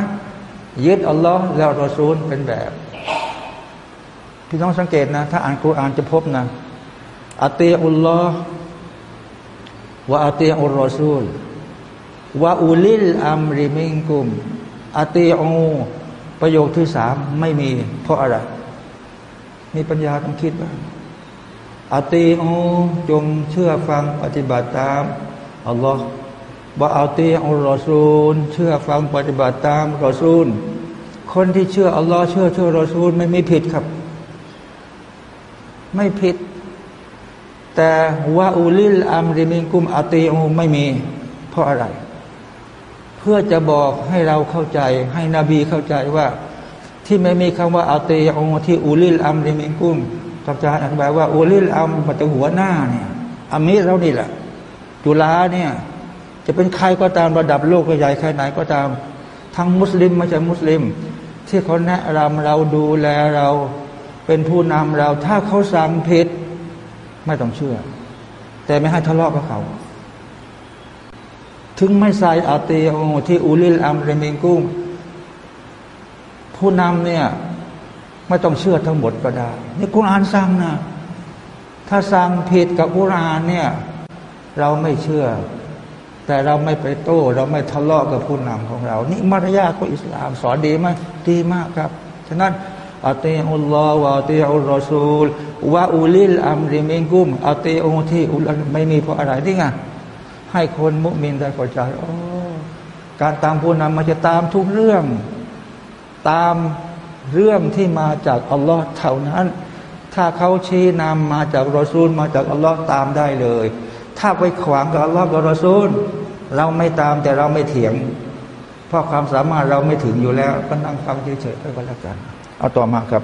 ยึดอัลลอฮ์และรอซูลเป็นแบบพี่น้องสังเกตนะ ถ้าอ่านคุรานจะพบนะอัตีอุลลอฮ์วะอัตีอุลรอซูลวะอุลิลอัมริมิงกุมอัตีอูประโยคที่สามไม่มี เพราะอะไร มีปัญญาต้องคิดว่าอัตีอูจงเชื่อฟังปฏิบัติตามอัลลอฮ์ วะอัตีอุลรอซูล เชื่อฟังปฏิบัติตามรอซูล คนที่เชื่ออัลลอฮ์เชื่อเชื่อรอซูลไม่มีผิดครับ ไม่ผิด แต่ว่าอูลิลอัมริมิงกุมอาตีอูไม่มี เพราะอะไร เพื่อจะบอกให้เราเข้าใจ ให้นบีเข้าใจว่า ที่ไม่มีคำว่าอาตีอูที่อูลิลอัมริมิงกุมตัจารย์อธิบายว่าอูลิลอัมปัตหัวหน้าเนี่ยอามีเรานี่แหละจุลาเนี่ย จะเป็นใครก็ตามระดับโลกใหญ่แค่ไหนก็ตาม ทั้งมุสลิมไม่ใช่มุสลิม ที่เขาแนะนำเราดูแลเรา เป็นผู้นำเรา ถ้าเขาสั่งผิดไม่ต้องเชื่อ แต่ไม่ให้ทะเลาะกับเขา ถึงไม่ใส่อาเตียที่อูลิลอัมเรมิงกุ้งผู้นำเนี่ยไม่ต้องเชื่อทั้งหมดก็ได้ นี่กุรอานสั่งนะ ถ้าสั่งผิดกับกุรอานเนี่ย เราไม่เชื่อ แต่เราไม่ไปโต้ เราไม่ทะเลาะกับผู้นำของเรา นี่มารยาทของอิสลาม สอนดีไหมดีมากครับ ฉะนั้นอัติอุลลอฮ์วะอัติอุลรอซูลวะอุลิลอัมริมิงกุมอัติอุที่อุลไม่มีเพราะอะไรที่ไงให้คนมุมินได้เข้าใจโอ้การตามผู้นำมันจะตามทุกเรื่อง ตามเรื่องที่มาจากอัลลอฮ์เท่านั้น ถ้าเขาชี้นำมาจากรอซูล มาจากอัลลอฮ์ตามได้เลย ถ้าไปขวางกับอัลลอฮ์กับรอซูล เราไม่ตามแต่เราไม่เถียง เพราะความสามารถเราไม่ถึงอยู่แล้ว ก็นั่งฟังเฉยๆก็แล้วกัน เอาต่อมาครับ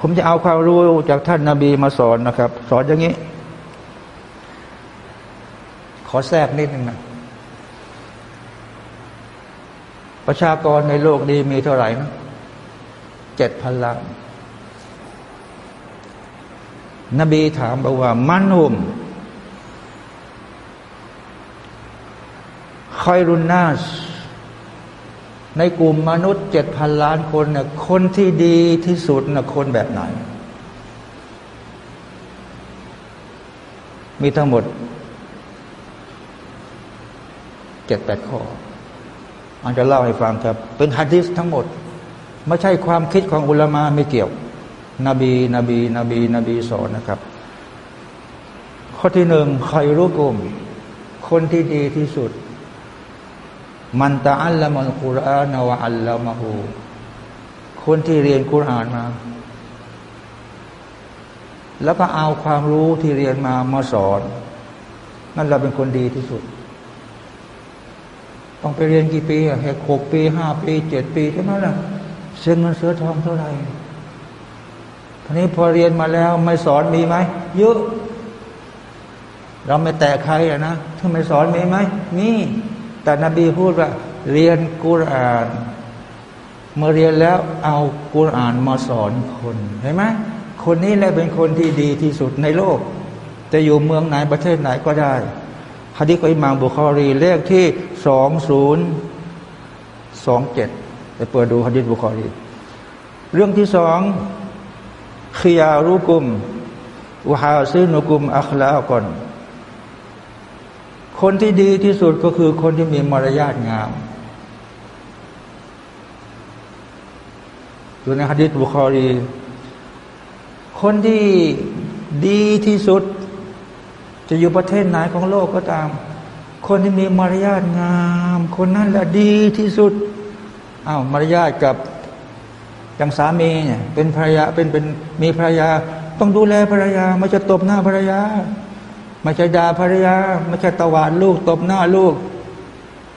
ผมจะเอาความรู้จากท่านนาบีมาสอนนะครับ สอนอย่างนี้ ขอแทรกนิดนึงนะประชากรในโลกนี้มีเท่าไหร่นะเจ็ดพันล้านนบีถามบอกว่า มันหุม คอยรุนนาสในกลุ่มมนุษย์เจ็ดพันล้านคนเนี่ยคนที่ดีที่สุดน่ะคนแบบไหน มีทั้งหมดเจ็ดแปดข้ออันจะเล่าให้ฟังครับ เป็นฮะดิษทั้งหมด ไม่ใช่ความคิดของอุลามะไม่เกี่ยว นบี นบี นบี นบีสอนนะครับ ข้อที่หนึ่งใครรู้กลุ่ม คนที่ดีที่สุด มันตะอัลละมัลกุรอานวะอัลละมะฮูคนที่เรียนคุรานมา แล้วก็เอาความรู้ที่เรียนมามาสอน นั่นเราเป็นคนดีที่สุด ต้องไปเรียนกี่ปีอะแค่หกปีห้าปีเจ็ดปีใช่ไหมล่ะเสียเงินเสือทองเท่าไหร่ทีนี้พอเรียนมาแล้วไม่สอนมีไหมเยอะเราไม่แตะใครอะนะถ้าไม่สอนมีไหมมี แต่นบีพูดว่า เรียนกุรอานเมื่อเรียนแล้วเอากุรอานมาสอนคนเห็นไหมคนนี้แหละเป็นคนที่ดีที่สุดในโลก จะอยู่เมืองไหนประเทศไหนก็ได้ฮะดีษของอิมามบุคอรีเลขที่สองศูนย์สองเจ็ดไปเปิดดูฮะดีษบุคอรี เรื่องที่สองขียารุกุมวฮาซินุกุมอัคลาก่อน คนที่ดีที่สุดก็คือคนที่มีมารยาทงามอยู่ในฮะดีษบุคอรี คนที่ดีที่สุด จะอยู่ประเทศไหนของโลกก็ตาม คนที่มีมารยาทงาม คนนั้นแหละดีที่สุดอ้าวมารยาทกับอย่างสามีเนี่ยเป็นภรรยาเป็นเป็นมีภรรยา ต้องดูแลภรรยาไม่จะตบหน้าภรรยา ไม่ใช่ด่าภรรยาไม่ใช่ตวาดลูกตบหน้าลูก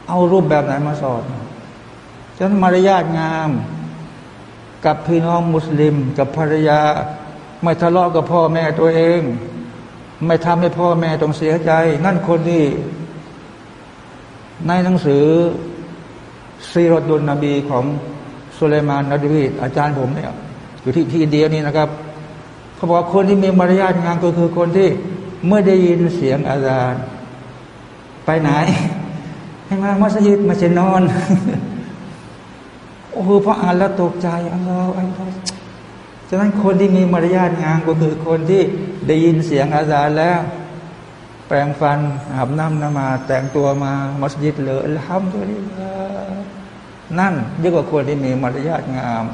เอารูปแบบไหนมาสอนฉะนั้นมารยาทงาม กับพี่น้องมุสลิม กับภรรยา ไม่ทะเลาะกับพ่อแม่ตัวเอง ไม่ทำให้พ่อแม่ต้องเสียใจ นั่นคนที่ ในหนังสือซีรดุลนบีของสุเลมานนดวีอาจารย์ผมเนี่ยอยู่ที่ที่อินเดียนี่นะครับ เขาบอกคนที่มีมารยาทงามก็คือคนที่ เมื่อได้ยินเสียงอาจารย์ไปไหน ให้มามัสยิดมาเชนอน โอ้โหพออ่านแล้วตกใจอัลลอฮฺอัลลอฮฺฉะนั้นคนที่มีมารยาทงามก็คือคนที่ได้ยินเสียงอาจารย์แล้ว แปลงฟันอาบน้ำนมา แต่งตัวมามัสยิดเลยทำตัวนี้นั่นเยอะกว่าคนที่มีมารยาทงาม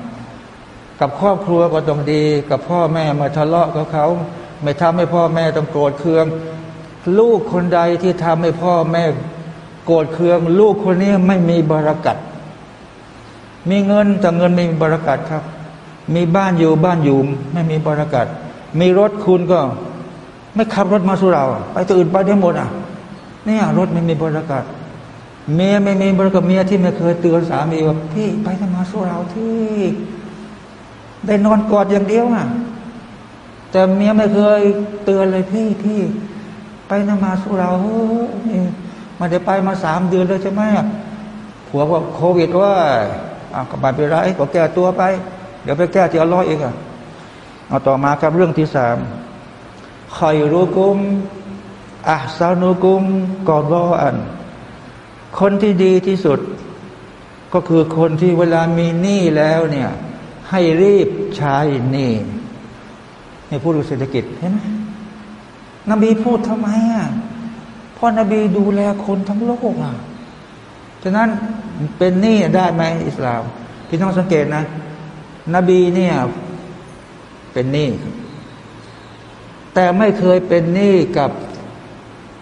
กับครอบครัวก็ต้องดี กับพ่อแม่มาทะเลาะกับเขา ไม่ทำให้พ่อแม่ต้องโกรธเคือง ลูกคนใดที่ทำให้พ่อแม่โกรธเคือง ลูกคนนี้ไม่มีบารักัดมีเงินแต่เงินไม่มีบารักัดครับ มีบ้านอยู่บ้านอยู่ไม่มีบรากัดมีรถคุณก็ ไม่ขับรถมาสู่เรา ไปตื่นไปได้หมดอะเนี่ยรถไม่มีบรากัดเมียไม่มีบรากัดเมียที่ไม่เคยเตือนสามีว่าพี่ไปทำมาสู่เราที่ ได้นอนกอดอย่างเดียวอะ แต่เมียไม่เคยเตือนเลยพี่พี่ไปนมาสู่เราเฮ้ยมันจะไปมาสามเดือนเลยใช่ไหมผัวบอกโควิดว่าอะก็บาดไปไรก็แก้ตัวไป เดี๋ยวไปแก้ที่อัลอฮ์เองอะเอาต่อมาครับเรื่องที่สามคอยรู้กุมอัซานุกุมกอดออัน คนที่ดีที่สุด ก็คือคนที่เวลามีหนี้แล้วเนี่ย ให้รีบใช้หนี้ นี่พูดถึงเศรษฐกิจเห็นไหมนบีพูดทำไมอะเพราะนบีดูแลคนทั้งโลกอะฉะนั้นเป็นหนี้ได้ไหมอิสลามพี่น้องสังเกตนะ นบีเนี่ยเป็นหนี้แต่ไม่เคยเป็นหนี้กับ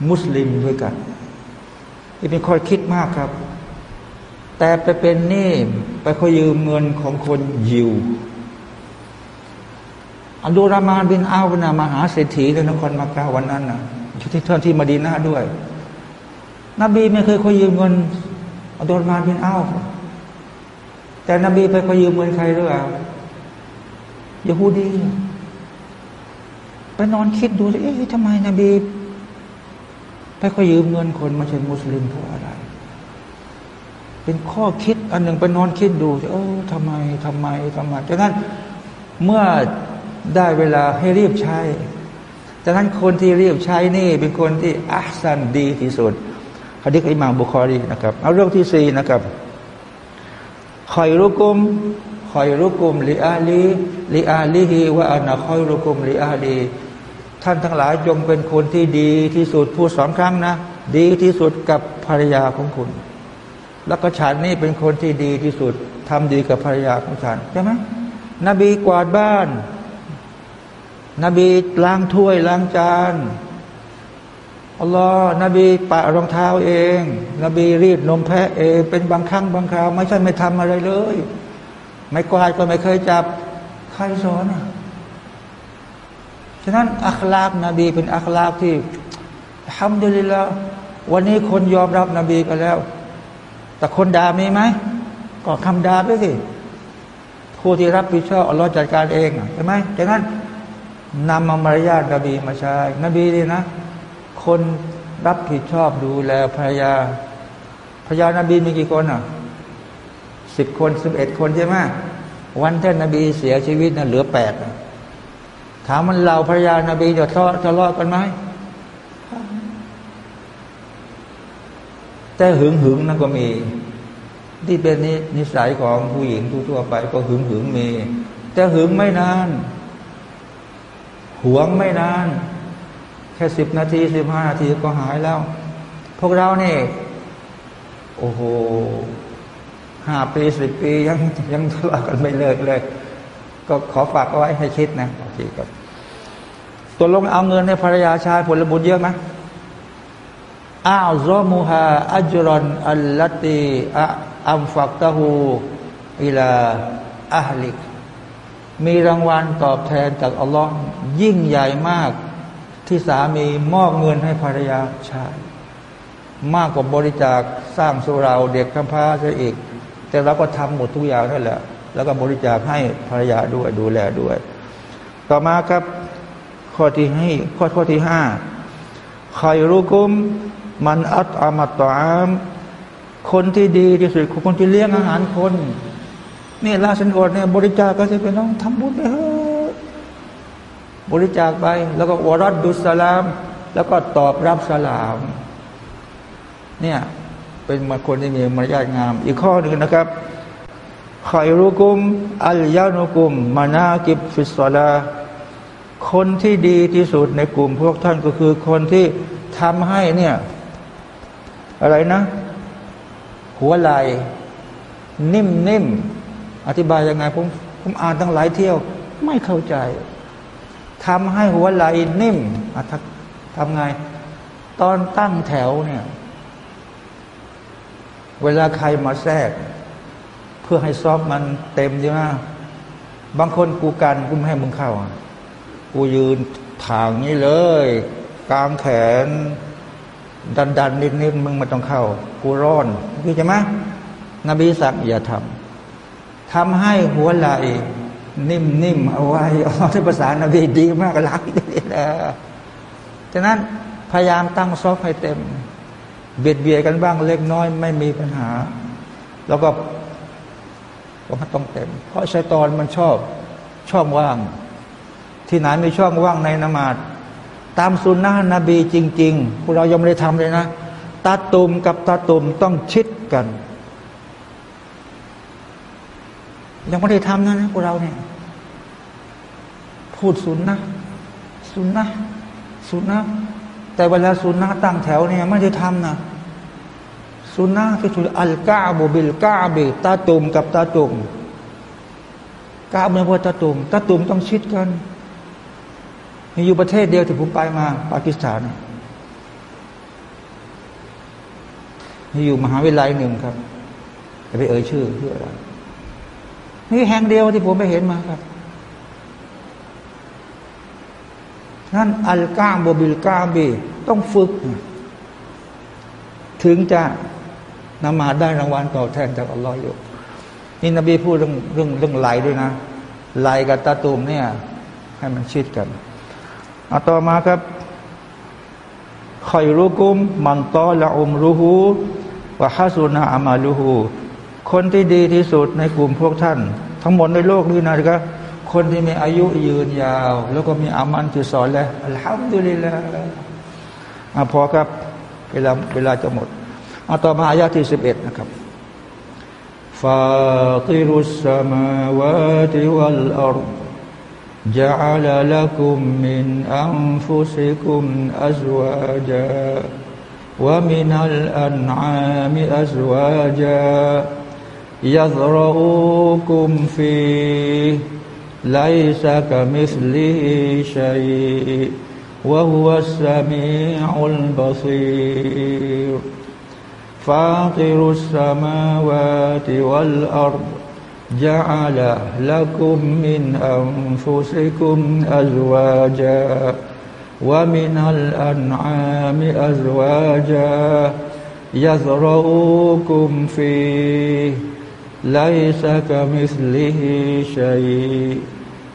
มุสลิมด้วยกันที่เป็นคอยคิดมากครับ แต่ไปเป็นหนี้ไปขอยืมเงินของคนยิว อันดูรามานบินอาวนามหาเศรษฐีในนครมักกะวันนั้นนะอยู่ที่เทือนที่มาดีนาด้วย นบีไม่เคยขอยืมเงินอันดูรามานบินอาวแต่นบีไปขอยืมเงินใครหรือเปล่ายาฮูดีไปนอนคิดดูสิเอ๊ะทำไมนบี ไปขอยืมเงินคนมาเช่นมุสลิมเพราะอะไร เป็นข้อคิดอันหนึ่งไปนอนคิดดูเออทำไมทำไมทำไมดังนั้นเมื่อ ได้เวลาให้รีบใช้ดังนั้นคนที่รีบใช้นี่ เป็นคนที่อัพสันดีที่สุดฮะดิษอิมามบุคอรีนะครับ เอาเรื่องที่สี่นะครับคอยรุกุมคอยรุกุมลิอาลีลิอาลีฮีว่าอานาคอยรุกุมลิอาลีท่านทั้งหลายจงเป็นคนที่ดีที่สุดพูดสองครั้งนะ ดีที่สุดกับภรรยาของคุณ แล้วก็ฉันนี่เป็นคนที่ดีที่สุดทำดีกับภรรยาของฉันใช่ไหมนบีกวาดบ้าน นบีล้างถ้วยล้างจานอัลลอฮ์นบีปะรองเท้าเอง นบีรีดนมแพะเอง เป็นบางครั้งบางคราว ไม่ใช่ไม่ทำอะไรเลย ไม่กวาดก็ไม่เคยจับใครสอนอะฉะนั้นอัคลากนบีเป็นอัคลากที่ทำดีลยแล้ววันนี้คนยอมรับนบีกันแล้ว แต่คนด่ามีไหมก็คำด่าไปสิผู้ที่รับผิดชอบอัลลอฮ์จัดการเองใช่ไหมฉะนั้น นำมามารยาทนบีมาใช้ นบีนี่นะ คนรับผิดชอบดูแลภรรยาภรรยานบีมีกี่คนอะสิบคนสิบเอ็ดคนใช่ไหมวันที่นบีเสียชีวิตนะ่ะเหลือแปดถามมันเราภรรยานาบีจะทะเลาะทะเลาะกันไหมแต่หึงหึงนั่นก็มี ที่เป็นนิสัยของผู้หญิงทั่วไป ก็หึงหึงมี แต่หึงไม่นาน หวงไม่นาน แค่สิบนาทีสิบห้านาทีก็หายแล้ว พวกเราเนี่ยโอ้โหห้าปีสิบปียังยังทะเลาะกันไม่เลิกเลย ก็ขอฝากเอาไว้ให้คิดนะโอเคครับตัวลงเอาเงินในภรรยาชายผลบุญเยอะไหมอ้าซอมูฮาอัจรอนอัลลัตีอัมฟักตะฮูอิลาอัลลิก มีรางวัลตอบแทนจากอัลลอฮ์ยิ่งใหญ่มากที่สามีมอบเงินให้ภรรยาชายมากกว่าบริจาคสร้างสุราเด็กกำพร้าซะอีก แต่เราก็ทำหมดทุกอย่างนั่นแหละ แล้วก็บริจาคให้ภรรยาด้วยดูแลด้วย ต่อมาครับข้อที่ให้ข้อข้อที่ห้าใครรู้กุม มันอัตอามัตตอามคนที่ดีที่สุดคือคนที่เลี้ยงอาหารคน นี่ลาสันอดเนี่ยบริจาคก็จะเป็นน้องทำบุญไปเถอะบริจาคไป แล้วก็วรัดดุสลาม แล้วก็ตอบรับสลาม เนี่ยเป็นมาคนที่มีมารยาทงาม อีกข้อหนึ่งนะครับใครรู้กุม อัลยานุกุม มานากิบฟิสลาคนที่ดีที่สุดในกลุ่มพวกท่านก็คือคนที่ทำให้เนี่ย อะไรนะ หัวไหลนิ่มนิ่ม อธิบายยังไงผมผมอ่านตั้งหลายเที่ยว ไม่เข้าใจทำให้หัวไหลนิ่มทำไง ตอนตั้งแถวเนี่ย เวลาใครมาแทรก เพื่อให้ซอฟมันเต็มใช่ไหมบางคนกูกันกูไม่ให้มึงเข้า กูยืนถางนี้เลย กลางแขน ดันดันนิดนิดมึงมาต้องเข้า กูร้อนคือใช่ไหมนบีสั่งอย่าทำ ทำให้หัวไหลนิ่มนิ่มเอาไว้เอาที่ภาษานบีดีมากรักนะฉะนั้นพยายามตั้งซอฟให้เต็ม เบียดเบียดกันบ้างเล็กน้อยไม่มีปัญหา แล้วก็ก็ต้องเต็ม เพราะชัยตอนมันชอบช่องว่าง ที่ไหนมีช่องว่างในนมาดตามสุนนะนบีจริง ๆ พวกเรายังไม่ได้ทำเลยนะตาตุ่มกับตาตุ่มต้องชิดกัน ยังไม่ได้ทำนะนะพวกเราเนี่ย พูดสุนนะสุนนะสุนนะแต่เวลาสุนนะตั้งแถวเนี่ยไม่ได้ทำนะสุนนะที่สุดอัลกาบบิลกาบิตาตุ่มกับตาตุ่มกาบไม่พอตาตุ่มตาตุ่มต้องชิดกัน มีอยู่ประเทศเดียวที่ผมไปมาปากีสถานมีอยู่มหาวิทยาลัยหนึ่งครับจะไปเอ่ยชื่อเพื่ออะไร นี่แห่งเดียวที่ผมไปเห็นมาครับนั่นอัลกาบบิลกาบีต้องฝึก ถึงจะนำมาได้รางวัลตอบแทนจากอัลลอฮ์อยู่นี่นบีพูดเรื่องเรื่องเรื่องไหลด้วยนะไหลกับตาตุมเนี่ย ให้มันชิดกันอาต่อมาครับคอยรุกุม มันตอละอุมรูฮูว่าฮาสุนาอามาลูฮู คนที่ดีที่สุดในกลุ่มพวกท่าน ทั้งหมดในโลกนี้นะครับคนที่มีอายุยืนยาว แล้วก็มีอามันที่สอนแล้วอัลฮัมดุลิลลาห์พอครับเวลาเวลาจะหมดเอาต่อมาอายาที่สิบเอ็ดนะครับ فاطر السماوات والأرض جعل لكم من أنفسكم أزواجا ومن الأنعام أزواجا يذرؤكم فيه ليس كمثله شيء وهو السميع البصير. فاطر السماوات والأرض جعل لكم من أنفسكم أزواجا ومن الأنعام أزواجا. يذرؤكم فيه ليس كمثله شيء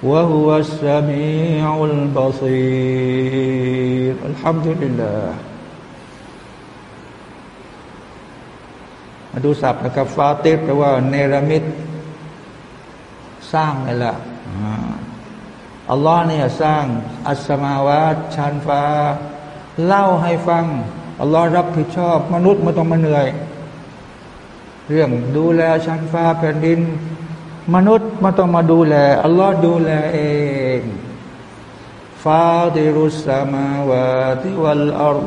وهو السميع البصير الحمد لله มาดูศัพท์นะครับฟาติสแปลว่าเนรมิตสร้างนี่แหละอัลลอฮ์เนี่ยสร้างอัสมาวาตชันฟ้า เล่าให้ฟังอัลลอฮ์รับผิดชอบ มนุษย์ไม่ต้องมาเหนื่อย เรื่องดูแลชั้นฟ้าแผ่นดิน มนุษย์มาต้องมาดูแล อัลลอฮ์ดูแลเองฟาดิรุสสมาวาติวัลอัล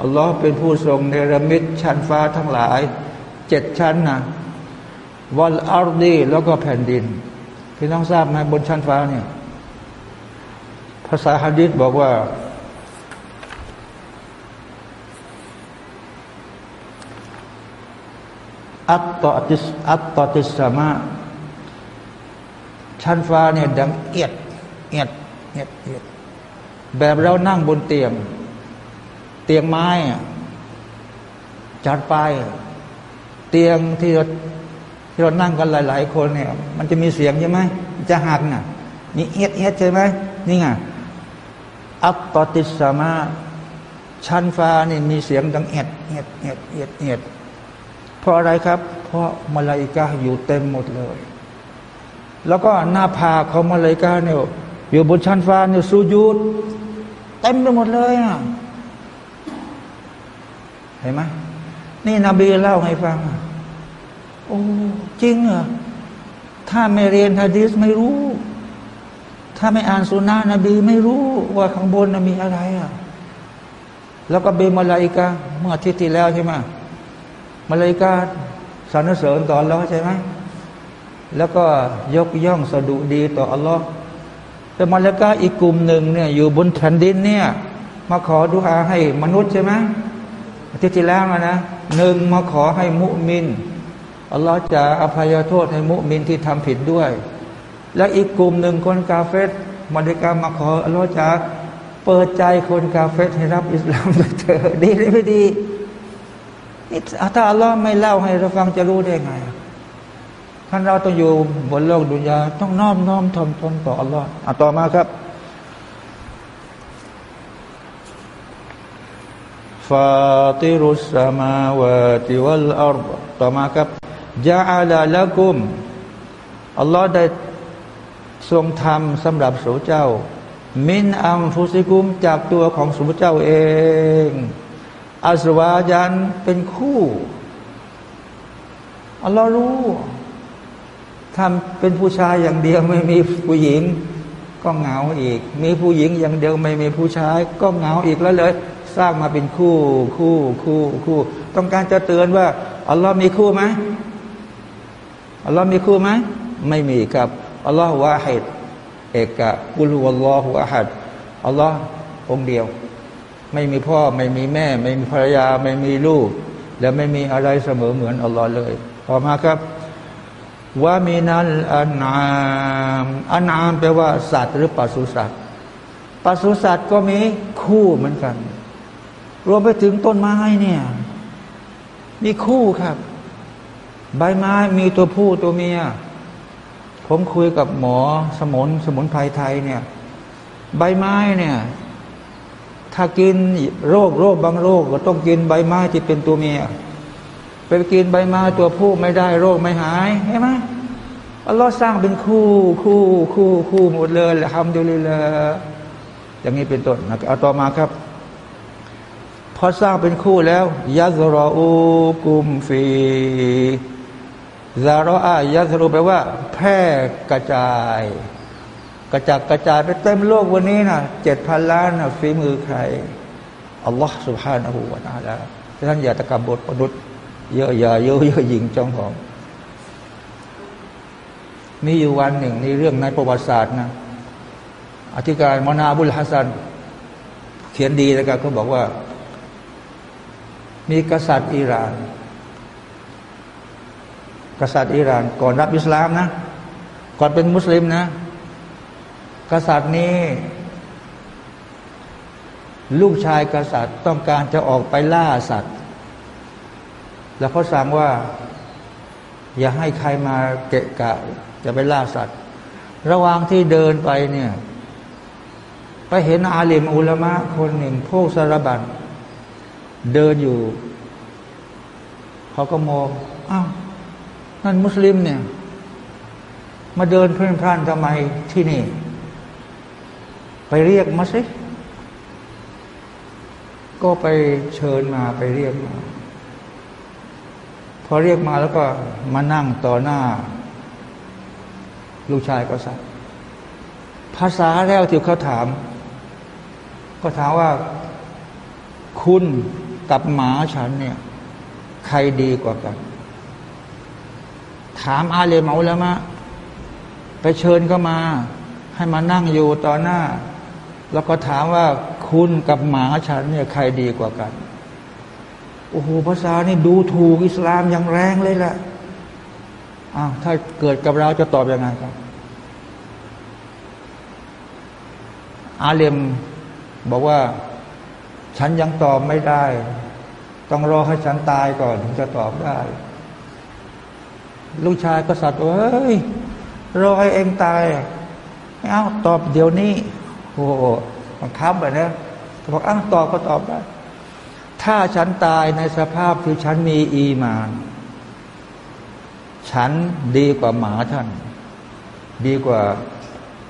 อัลลอฮ์เป็นผู้ทรงเนรมิตชั้นฟ้าทั้งหลายเจ็ดชั้นนะวัลอัลดีแล้วก็แผ่นดิน พี่น้องทราบไหมบนชั้นฟ้าเนี่ยภาษาฮะดิษบอกว่า อัตตติสอัตตติสมาชั้นฟ้าเนี่ยดังเอียดเอียดเอียดเอียดแบบเรานั่งบนเตียง เตียงไม้จัดไปเตียงที่เราที่เรานั่งกันหลาย ๆ คนเนี่ย มันจะมีเสียงใช่ไหมจะหักน่ะนี่เอียดเอียดใช่ไหมนี่ไงอัตตติสมาชั้นฟ้านี่มีเสียงดังเอียดเอียดเอียดเอียดเอียด เพราะอะไรครับ เพราะมาลายกาอยู่เต็มหมดเลย แล้วก็หน้าผากของมาลายกาเนี่ยอยู่บนชั้นฟ้าเนี่ยสูญูดเต็มไปหมดเลยอะเห็นไหมนี่นบีเล่าให้ฟังโอ้จริงเหรอถ้าไม่เรียนฮะดีสไม่รู้ ถ้าไม่อ่านสุนนะนบีไม่รู้ว่าข้างบนนมีอะไรอะแล้วก็เบมาลาอิกาเมื่ออาทิตย์ที่แล้วใช่ไหม มาเลยกาสรรเสริญต่ออัลลอฮ์ใช่ไหมแล้วก็ยกย่องสดุดีต่ออัลลอฮ์แต่มาเลกาอีกกลุ่มหนึ่งเนี่ยอยู่บนแผ่นดินเนี่ยมาขอดุอาให้มนุษย์ใช่ไหมอาทิตย์ที่แล้วนะหนึ่งมาขอให้มุมินอัลลอฮ์จะอภัยโทษให้มุมินที่ทำผิดด้วย และอีกกลุ่มหนึ่งคนกาเฟตมาดิกามาขออัลลอฮ์จะเปิดใจคนกาเฟตให้รับอิสลามเธอดีหรือไม่ดี ถ้าอัลลอฮ์ไม่เล่าให้เราฟังจะรู้ได้ไงท่านเราต้องอยู่บนโลกดุนยาต้องน้อมน้อมทนทนต่ออัลลอฮ์อะต่อมาครับฟาติรุสมาวาติวัลอัรต่อมาครับยาอาลาละกุมอัลลอฮ์ได้ทรงทำสำหรับสูเจ้า มินอัมฟุซิกุมจากตัวของสูเจ้าเอง อัสวายันเป็นคู่อัลลอฮ์รู้ทำเป็นผู้ชายอย่างเดียวไม่มีผู้หญิง ก็เหงาอีก มีผู้หญิงอย่างเดียวไม่มีผู้ชาย ก็เหงาอีกแล้วเลย สร้างมาเป็นคู่คู่คู่คู่ ต้องการจะเตือนว่าอัลลอฮ์มีคู่ไหมอัลลอฮ์มีคู่ไหมไม่มีครับอัลลอฮ์วาฮิดเอกะกุลวัลลอฮุอะฮัดอัลลอฮ์องเดียว ไม่มีพ่อ ไม่มีแม่ ไม่มีภรรยา ไม่มีลูก และไม่มีอะไรเสมอเหมือนอัลลอฮ์เลย ต่อมาครับว่ามีนัลอันามอันามแปลว่าสัตว์หรือปศุสัตว์ปศุสัตว์ก็มีคู่เหมือนกัน รวมไปถึงต้นไม้เนี่ย มีคู่ครับ ใบไม้มีตัวผู้ตัวเมีย ผมคุยกับหมอสมุนสมุนไพรไทยเนี่ย ใบไม้เนี่ย ถ้ากินโรคโรคบางโรคก็ต้องกินใบไม้ที่เป็นตัวเมียไปกินใบไม้ตัวผู้ไม่ได้โรคไม่หายใช่ไหมอัลลอฮ์สร้างเป็นคู่คู่คู่คู่หมดเลยแหละทำดูเลยละอย่างนี้เป็นต้นนะเอาต่อมาครับ พอสร้างเป็นคู่แล้วยัซรออูกุมฟีซารออายัซรูแปลว่า แพร่กระจาย กระจัดกระจายไปเต็มโลกวันนี้นะเจ็ดพันล้านนะฝีมือใครอัลลอฮ์สุบฮานะฮูวาตาลาท่านอย่าตะกบบทมนุษย์เยอะอย่าเยอะเยอะยิงจองหอง มีอยู่วันหนึ่งในเรื่องในประวัติศาสตร์นะอธิการมนาบุลฮัสซัน เขียนดีแล้วกันเขาบอกว่า มีกษัตริย์อิหร่าน กษัตริย์อิหร่าน ก่อนรับอิสลามนะ ก่อนเป็นมุสลิมนะ กษัตริย์นี้ ลูกชายกษัตริย์ต้องการจะออกไปล่าสัตว์ แล้วเขาสั่งว่า อย่าให้ใครมาเกะกะ จะไปล่าสัตว์ ระหว่างที่เดินไปเนี่ย ไปเห็นอาลิมอุลามะคนหนึ่งพวกสารบันเดินอยู่ เขาก็มองอ้าวนั่นมุสลิมเนี่ย มาเดินเพื่อนพร่านทำไมที่นี่ ไปเรียกมาสิ ก็ไปเชิญมาไปเรียกมา พอเรียกมาแล้วก็มานั่งต่อหน้า ลูกชายก็สักภาษาแล้วที่เขาถาม ก็ถามว่า คุณกับหมาฉันเนี่ย ใครดีกว่ากัน ถามอาเลเอาแล้วมะไปเชิญเขามา ให้มานั่งอยู่ต่อหน้า แล้วก็ถามว่าคุณกับหมาฉันเนี่ยใครดีกว่ากัน โอ้โหภาษานี่ดูถูกอิสลามอย่างแรงเลยแหละอ้าวถ้าเกิดกับเราจะตอบอยังไงครับ อาเลมบอกว่า ฉันยังตอบไม่ได้ ต้องรอให้ฉันตายก่อนถึงจะตอบได้ ลูกชายก็สัตว์เฮ้ยรอให้เองตายไม่เอาตอบเดี๋ยวนี้ โอ้โหบังคับแบบนี้บอกอ้างตอบก็ตอบได้ถ้าฉันตายในสภาพที่ฉันมีอีมาน ฉันดีกว่าหมาท่าน ดีกว่า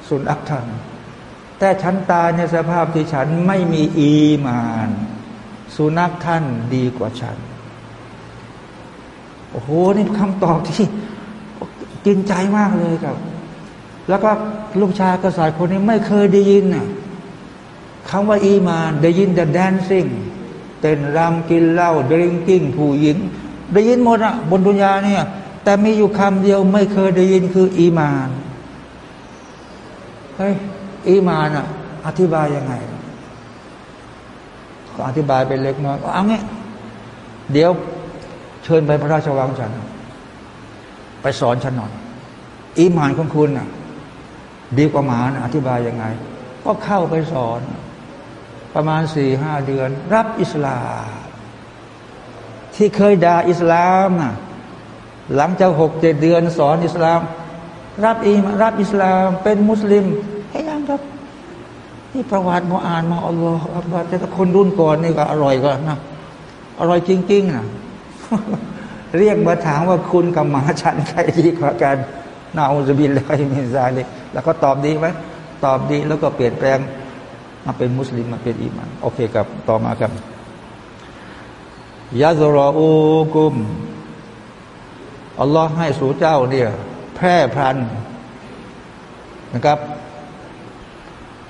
สุนัขท่าน แต่ฉันตายในสภาพที่ฉันไม่มีอีมาน สุนัขท่านดีกว่าฉัน โอ้โห นี่คำตอบที่กินใจมากเลยครับ แล้วก็ลูกชายกษัตริย์คนนี้ไม่เคยได้ยินคำว่าอีมานได้ยินแต่แดนซิ่งเต้นรำกินเหล้าดริงกิ้งผู้หญิง ได้ยินหมดอะบนดุนยาเนี่ย แต่มีอยู่คำเดียวไม่เคยได้ยินคืออีมานเฮ้ยอีมานอะอธิบายยังไงก็อธิบายเป็นเล็กน้อยเอางี้เดี๋ยวเชิญไปพระราชวังฉัน ไปสอนฉันหน่อยอีมานของคุณน่ะ ดีกว่าหมานะอธิบายยังไง ก็เข้าไปสอน ประมาณสี่ห้าเดือน รับอิสลาม ที่เคยด่าอิสลามนะหลังจากหกเจ็ดเดือนสอนอิสลาม รับอีมรับอิสลามเป็นมุสลิมให้ยังครับนี่ประวัติมาอ่านมาอัลลอฮฺอัลลอฮฺแต่คนรุ่นก่อนนี่ก็อร่อยก็นะอร่อยจริง ๆนะเรียกมาถามว่าคุณกับหมาฉันใครดีกว่ากัน นาอุซบิลลมินซาลิแล้วก็ตอบดีไหมตอบดีแล้วก็เปลี่ยนแปลงมาเป็นมุสลิมมาเป็นอิมานโอเคครับต่อมาครับยาซรออูกุมอัลลอฮ์ให้สู่เจ้าเนี่ยแพร่พันนะครับ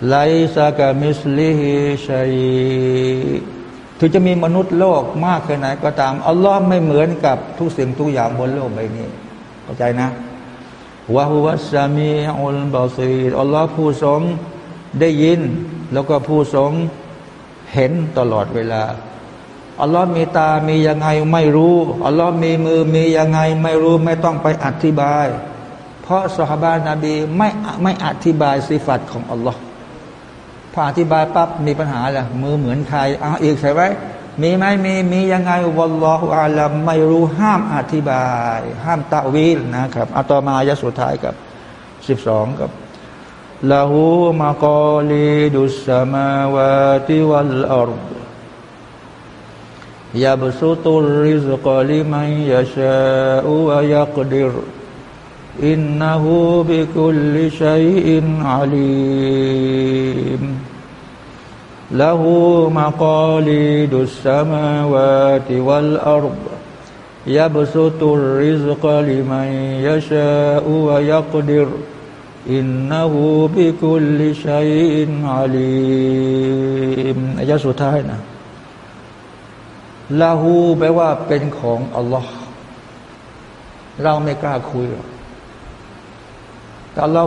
ไลซากามิสลิฮิชัยถึงจะมีมนุษย์โลกมากแค่ไหนก็ตามอัลลอฮ์ไม่เหมือนกับทุกสิ่งทุกอย่างบนโลกใบนี้เข้าใจนะ วะฮุวัสซามีอุลบาซีอัลลอฮ์ผู้ทรงได้ยิน แล้วก็ผู้ทรงเห็นตลอดเวลาอัลลอฮ์มีตามียังไงไม่รู้อัลลอฮ์มีมือมียังไงไม่รู้ไม่ต้องไปอธิบาย เพราะสหบานาบีไม่ไม่อธิบายสิฟัตของอัลลอฮ์พออธิบายปั๊บมีปัญหาแหละมือเหมือนใครอ้าอีกใช่ไหม มีไหมมีมียังไงวะลอฮฺอาลัมไม่รู้ห้ามอธิบาย ห้ามตะวีลนะครับอาตอมายะสุดท้ายกับสิบสองกับละหูมากอลีดุสมาวาติวัลอัรดยาบสุตุริซกลิมันยาชาอูอายักดิรอินนหูบิคุลิชัยอินอาลีม له مقاليد السماوات والأرض يبسط الرزق لمن يشاء ويقدر إنه بكل شيء عليم อายะสุดท้ายนะลาหูแปลว่าเป็นของอัลลอฮ์เราไม่กล้าคุยหรอกแต่เรา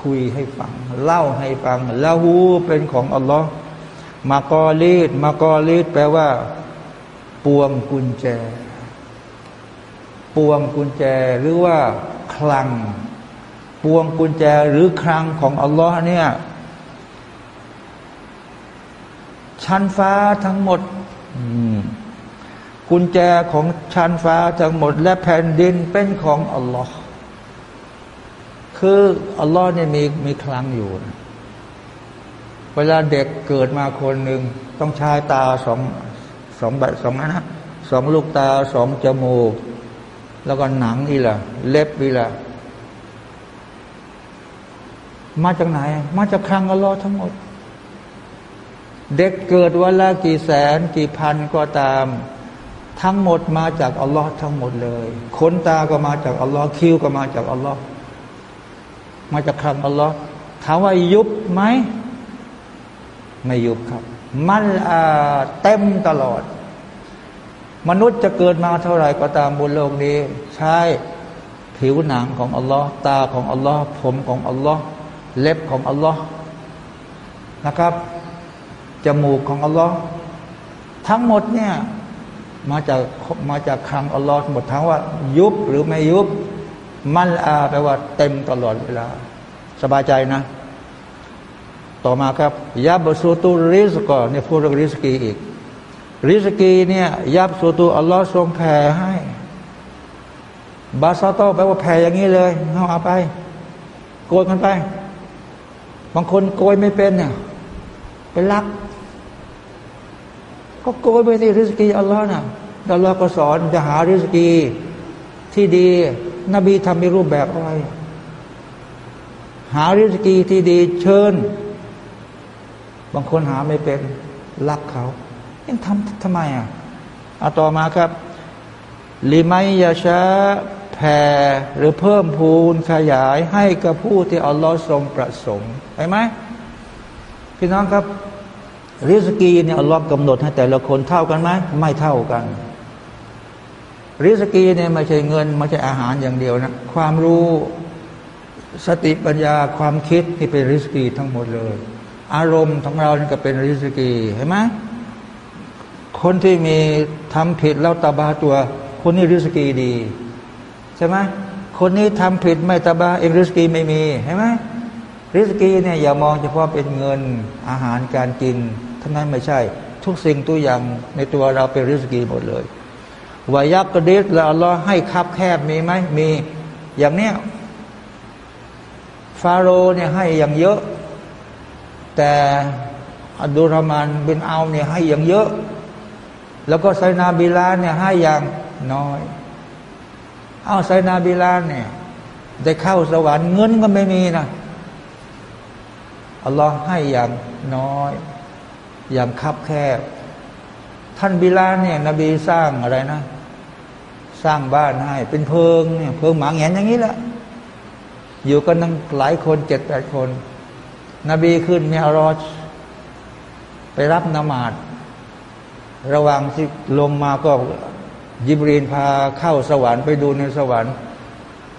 คุยให้ฟัง เล่าให้ฟังลาหูเป็นของอัลลอฮ์ มากอลีดมากอลีดแปลว่า ปวงกุญแจ ปวงกุญแจหรือว่า คลัง ปวงกุญแจหรือคลังของอัลลอฮ์เนี่ย ชั้นฟ้าทั้งหมดกุญแจของชั้นฟ้าทั้งหมด และแผ่นดินเป็นของอัลลอฮ์คืออัลลอฮ์เนี่ยมีมีคลังอยู่นะ เวลาเด็กเกิดมาคนหนึ่งต้องใช้ตาสองสองแบบสองนะสองลูกตาสองจมูก แล้วก็หนังนี่แหละเล็บนี่แหละมาจากไหน มาจากคลังอัลลอฮ์ทั้งหมด เด็กเกิดวันละกี่แสน กี่พันก็ตาม ทั้งหมดมาจากอัลลอฮ์ทั้งหมดเลยขนตาก็มาจากอัลลอฮ์คิ้วก็มาจากอัลลอฮ์มาจากคลังอัลลอฮ์ถามว่ายุบไหม ไม่ยุบครับ มันเต็มตลอด มนุษย์จะเกิดมาเท่าไหร่ก็ตามบนโลกนี้ ใช้ผิวหนังของอัลลอฮ์ตาของอัลลอฮ์ผมของอัลลอฮ์เล็บของอัลลอฮ์นะครับจมูกของอัลลอฮ์ทั้งหมดเนี่ยมาจากมาจากครังอัลลอฮ์หมดทั้งว่า ยุบหรือไม่ยุบ มันอาแปลว่าเต็มตลอดเวลา สบายใจนะ ต่อมาครับยับสูตุริสก่อนเนี่ยพูดเรื่องริสกีอีก ริสกีเนี่ยยับสูตุอัลลอฮ์ทรงแผ่ให้บาซาโตแปลว่าแผ่อย่างนี้เลยเอาเอาไป โกยมันไป บางคนโกยไม่เป็นเนี่ยเป็นลัก ก็โกยไปที่ริสกีอัลลอฮ์น่ะอัลลอฮ์ก็สอนจะหาริสกีที่ดี นบีทำในรูปแบบอะไรหาริสกีที่ดีเชิญ บางคนหาไม่เป็นรักเขายังทำทำไมอะเอาต่อมาครับลิไมยาชาแผ่หรือเพิ่มพูนขยายให้กับผู้ที่อัลลอฮ์ทรงประสงค์เห็นไหมพี่น้องครับริสกีเนี่ยอัลลอฮ์กำหนดให้แต่ละคนเท่ากันไหมไม่เท่ากัน ริสกีเนี่ยไม่ใช่เงินไม่ใช่อาหารอย่างเดียวนะความรู้สติปัญญาความคิดที่เป็นริสกีทั้งหมดเลย อารมณ์ของเรานี่ก็เป็นริสกีเห็นไหมคนที่มีทำผิดแล้วตาบาตัว คนนี้ริสกีดี ใช่ไหมคนนี้ทำผิดไม่ตาบาเองริสกีไม่มีเห็นไหมริสกีเนี่ยอย่ามองเฉพาะเป็นเงินอาหารการกินทั้งนั้นไม่ใช่ ทุกสิ่งตัวอย่างในตัวเราเป็นริสกีหมดเลยวายักกระดิษแล้วอัลลอฮ์ให้คับแคบมีไหมมีอย่างเนี้ยฟาโรเนี่ยให้อย่างเยอะ แต่อัดุรามานบินเอาเนี่ยให้อย่างเยอะ แล้วก็ไซนาบิลานเนี่ยให้อย่างน้อย เอาไซนาบิลานเนี่ยได้เข้าสวรรค์เงินก็ไม่มีนะอัลลอฮ์ให้อย่างน้อย อย่างคับแคบ ท่านบิลานเนี่ยนบีสร้างอะไรนะ สร้างบ้านให้ เป็นเพิงเนี่ยเพิงหมาแงนอย่างนี้แหละอยู่กันตั้งหลายคนเจ็ดแปดคน นบีขึ้นเมียรอชไปรับนมาดระหว่างที่ลงมาก็ยิบรีนพาเข้าสวรรค์ไปดูในสวรรค์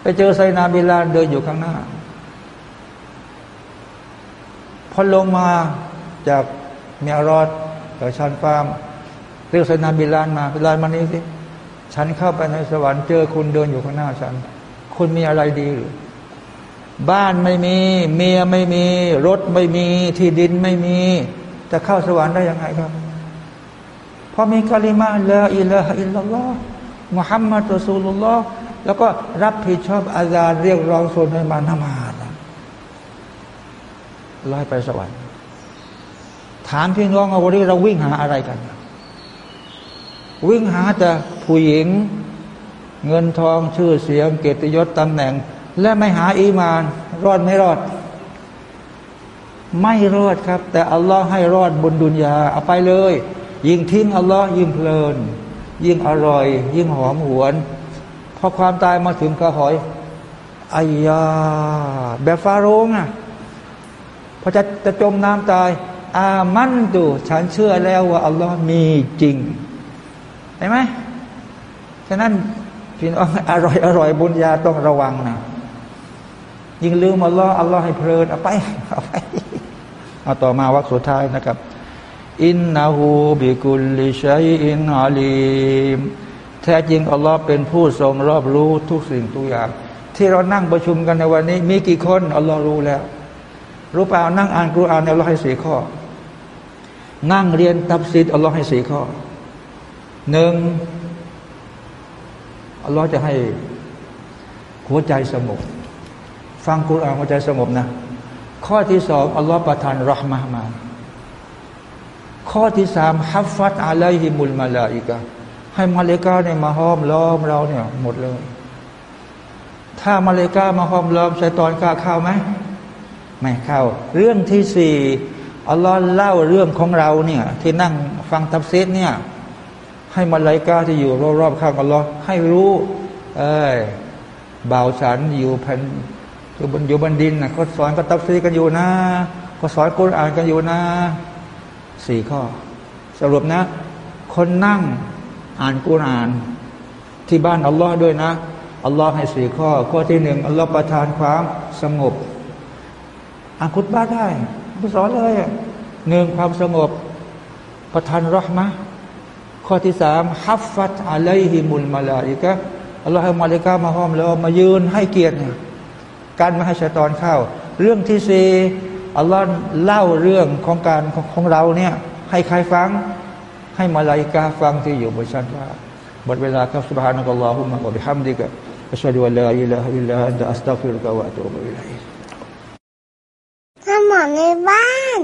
ไปเจอไซนาบิลานเดินอยู่ข้างหน้า พอลงมาจากเมียรอดกับชันฟามเรียกไซนาบิลานมาบิลานมานี้สิฉันเข้าไปในสวรรค์เจอคุณเดินอยู่ข้างหน้าฉัน คุณมีอะไรดีหรือ บ้านไม่มี เมียไม่มี รถไม่มี ที่ดินไม่มี จะเข้าสวรรค์ได้ยังไงครับพอมีกาลิมาละอิละอิลลอฮ์มุฮัมมัดรอสูลุลลอฮ์แล้วก็รับผิดชอบอาญาเรียกร้องโซนให้มานมาดร้อยไปสวรรค์ ถามพี่น้องว่าวันนี้เราวิ่งหาอะไรกัน วิ่งหาแต่ผู้หญิง เงินทองชื่อเสียงเกียรติยศตำแหน่ง และไม่หาอีมาน รอดไม่รอด ไม่รอดครับ แต่อัลลอฮ์ให้รอดบนดุนยาเอาไปเลย ยิ่งทิ้งอัลลอฮ์ยิ่งเพลิน ยิ่งอร่อย ยิ่งหอมหวนพอความตายมาถึงกระหอยอายาแบบฟาโรงอะพอจะจะจมน้ำตาย อามันดูฉันเชื่อแล้วว่าอัลลอฮ์มีจริงเห็นไหมฉะนั้นพี่น้องอร่อยอร่อยบุญญาต้องระวังนะ ยิ่งลืมอัลลอฮ์อัลลอฮ์ให้เพลินเอาไปเอาไปเอาต่อมาวักสุดท้ายนะครับ อินนาหูบิกุลลิชัยอินอาลีมแท้จริงอัลลอฮ์เป็นผู้ทรงรอบรู้ทุกสิ่งทุกอย่าง ที่เรานั่งประชุมกันในวันนี้ มีกี่คนอัลลอฮ์รู้แล้ว รู้เปล่านั่งอ่านกุรอานอัลลอฮ์ให้สี่ข้อ นั่งเรียนตับซิดอัลลอฮ์ให้สี่ข้อหนึ่งอัลลอฮ์จะให้หัวใจสงบ ฟังกุรอานหัวใจสงบนะ ข้อที่สองอัลลอฮ์ประทานรหมะมาข้อที่สามฮัฟฟัตอะลัยฮิมุลมาลาอิกะให้มาเลกาเนี่ยมาห้อมล้อมเราเนี่ย หมดเลย ถ้ามาเลกามาห้อมล้อมชัยตอนกล้าเข้าไหมไม่เข้า เรื่องที่สี่อัลลอฮ์เล่าเรื่องของเราเนี่ย ที่นั่งฟังทับเซตเนี่ย ให้มาเลกาที่อยู่รอบๆข้างอัลลอฮ์ให้รู้ เอ้ยบ่าวฉันอยู่แผ่น อยู่บนอยู่บนดินนะเขาสอนก็ตับซีกันอยู่นะก็สอนกุรอานกันอยู่นะสี่ข้อ สรุปนะ คนนั่งอ่านกุรอาน ที่บ้านอัลลอฮ์ด้วยนะอัลลอฮ์ให้สี่ข้อ ข้อที่หนึ่งอัลลอฮ์ประทานความสงบอ่านคุตบ้าได้ผู้สอนเลยหนึ่งความสงบ ประทานรหมะข้อที่สามฮัฟฟัตอะลัยฮิมุลมาลาอิกะอัลลอฮ์ให้มาเลกามาห้อมแล้วมายืนให้เกียรติ การมาให้ชัยตอนเข้า เรื่องที่สีอัลลอฮ์เล่าเรื่องของการของของเราเนี่ยให้ใครฟัง ให้มลาอิกะฮ์ฟังที่อยู่บนชั้นฟ้าหมดเวลาครับسبحانك اللهم وبحمدك أشهد أن لا إله إلا أنت أستغفرك وأتوب إليكถ้าหมอในบ้าน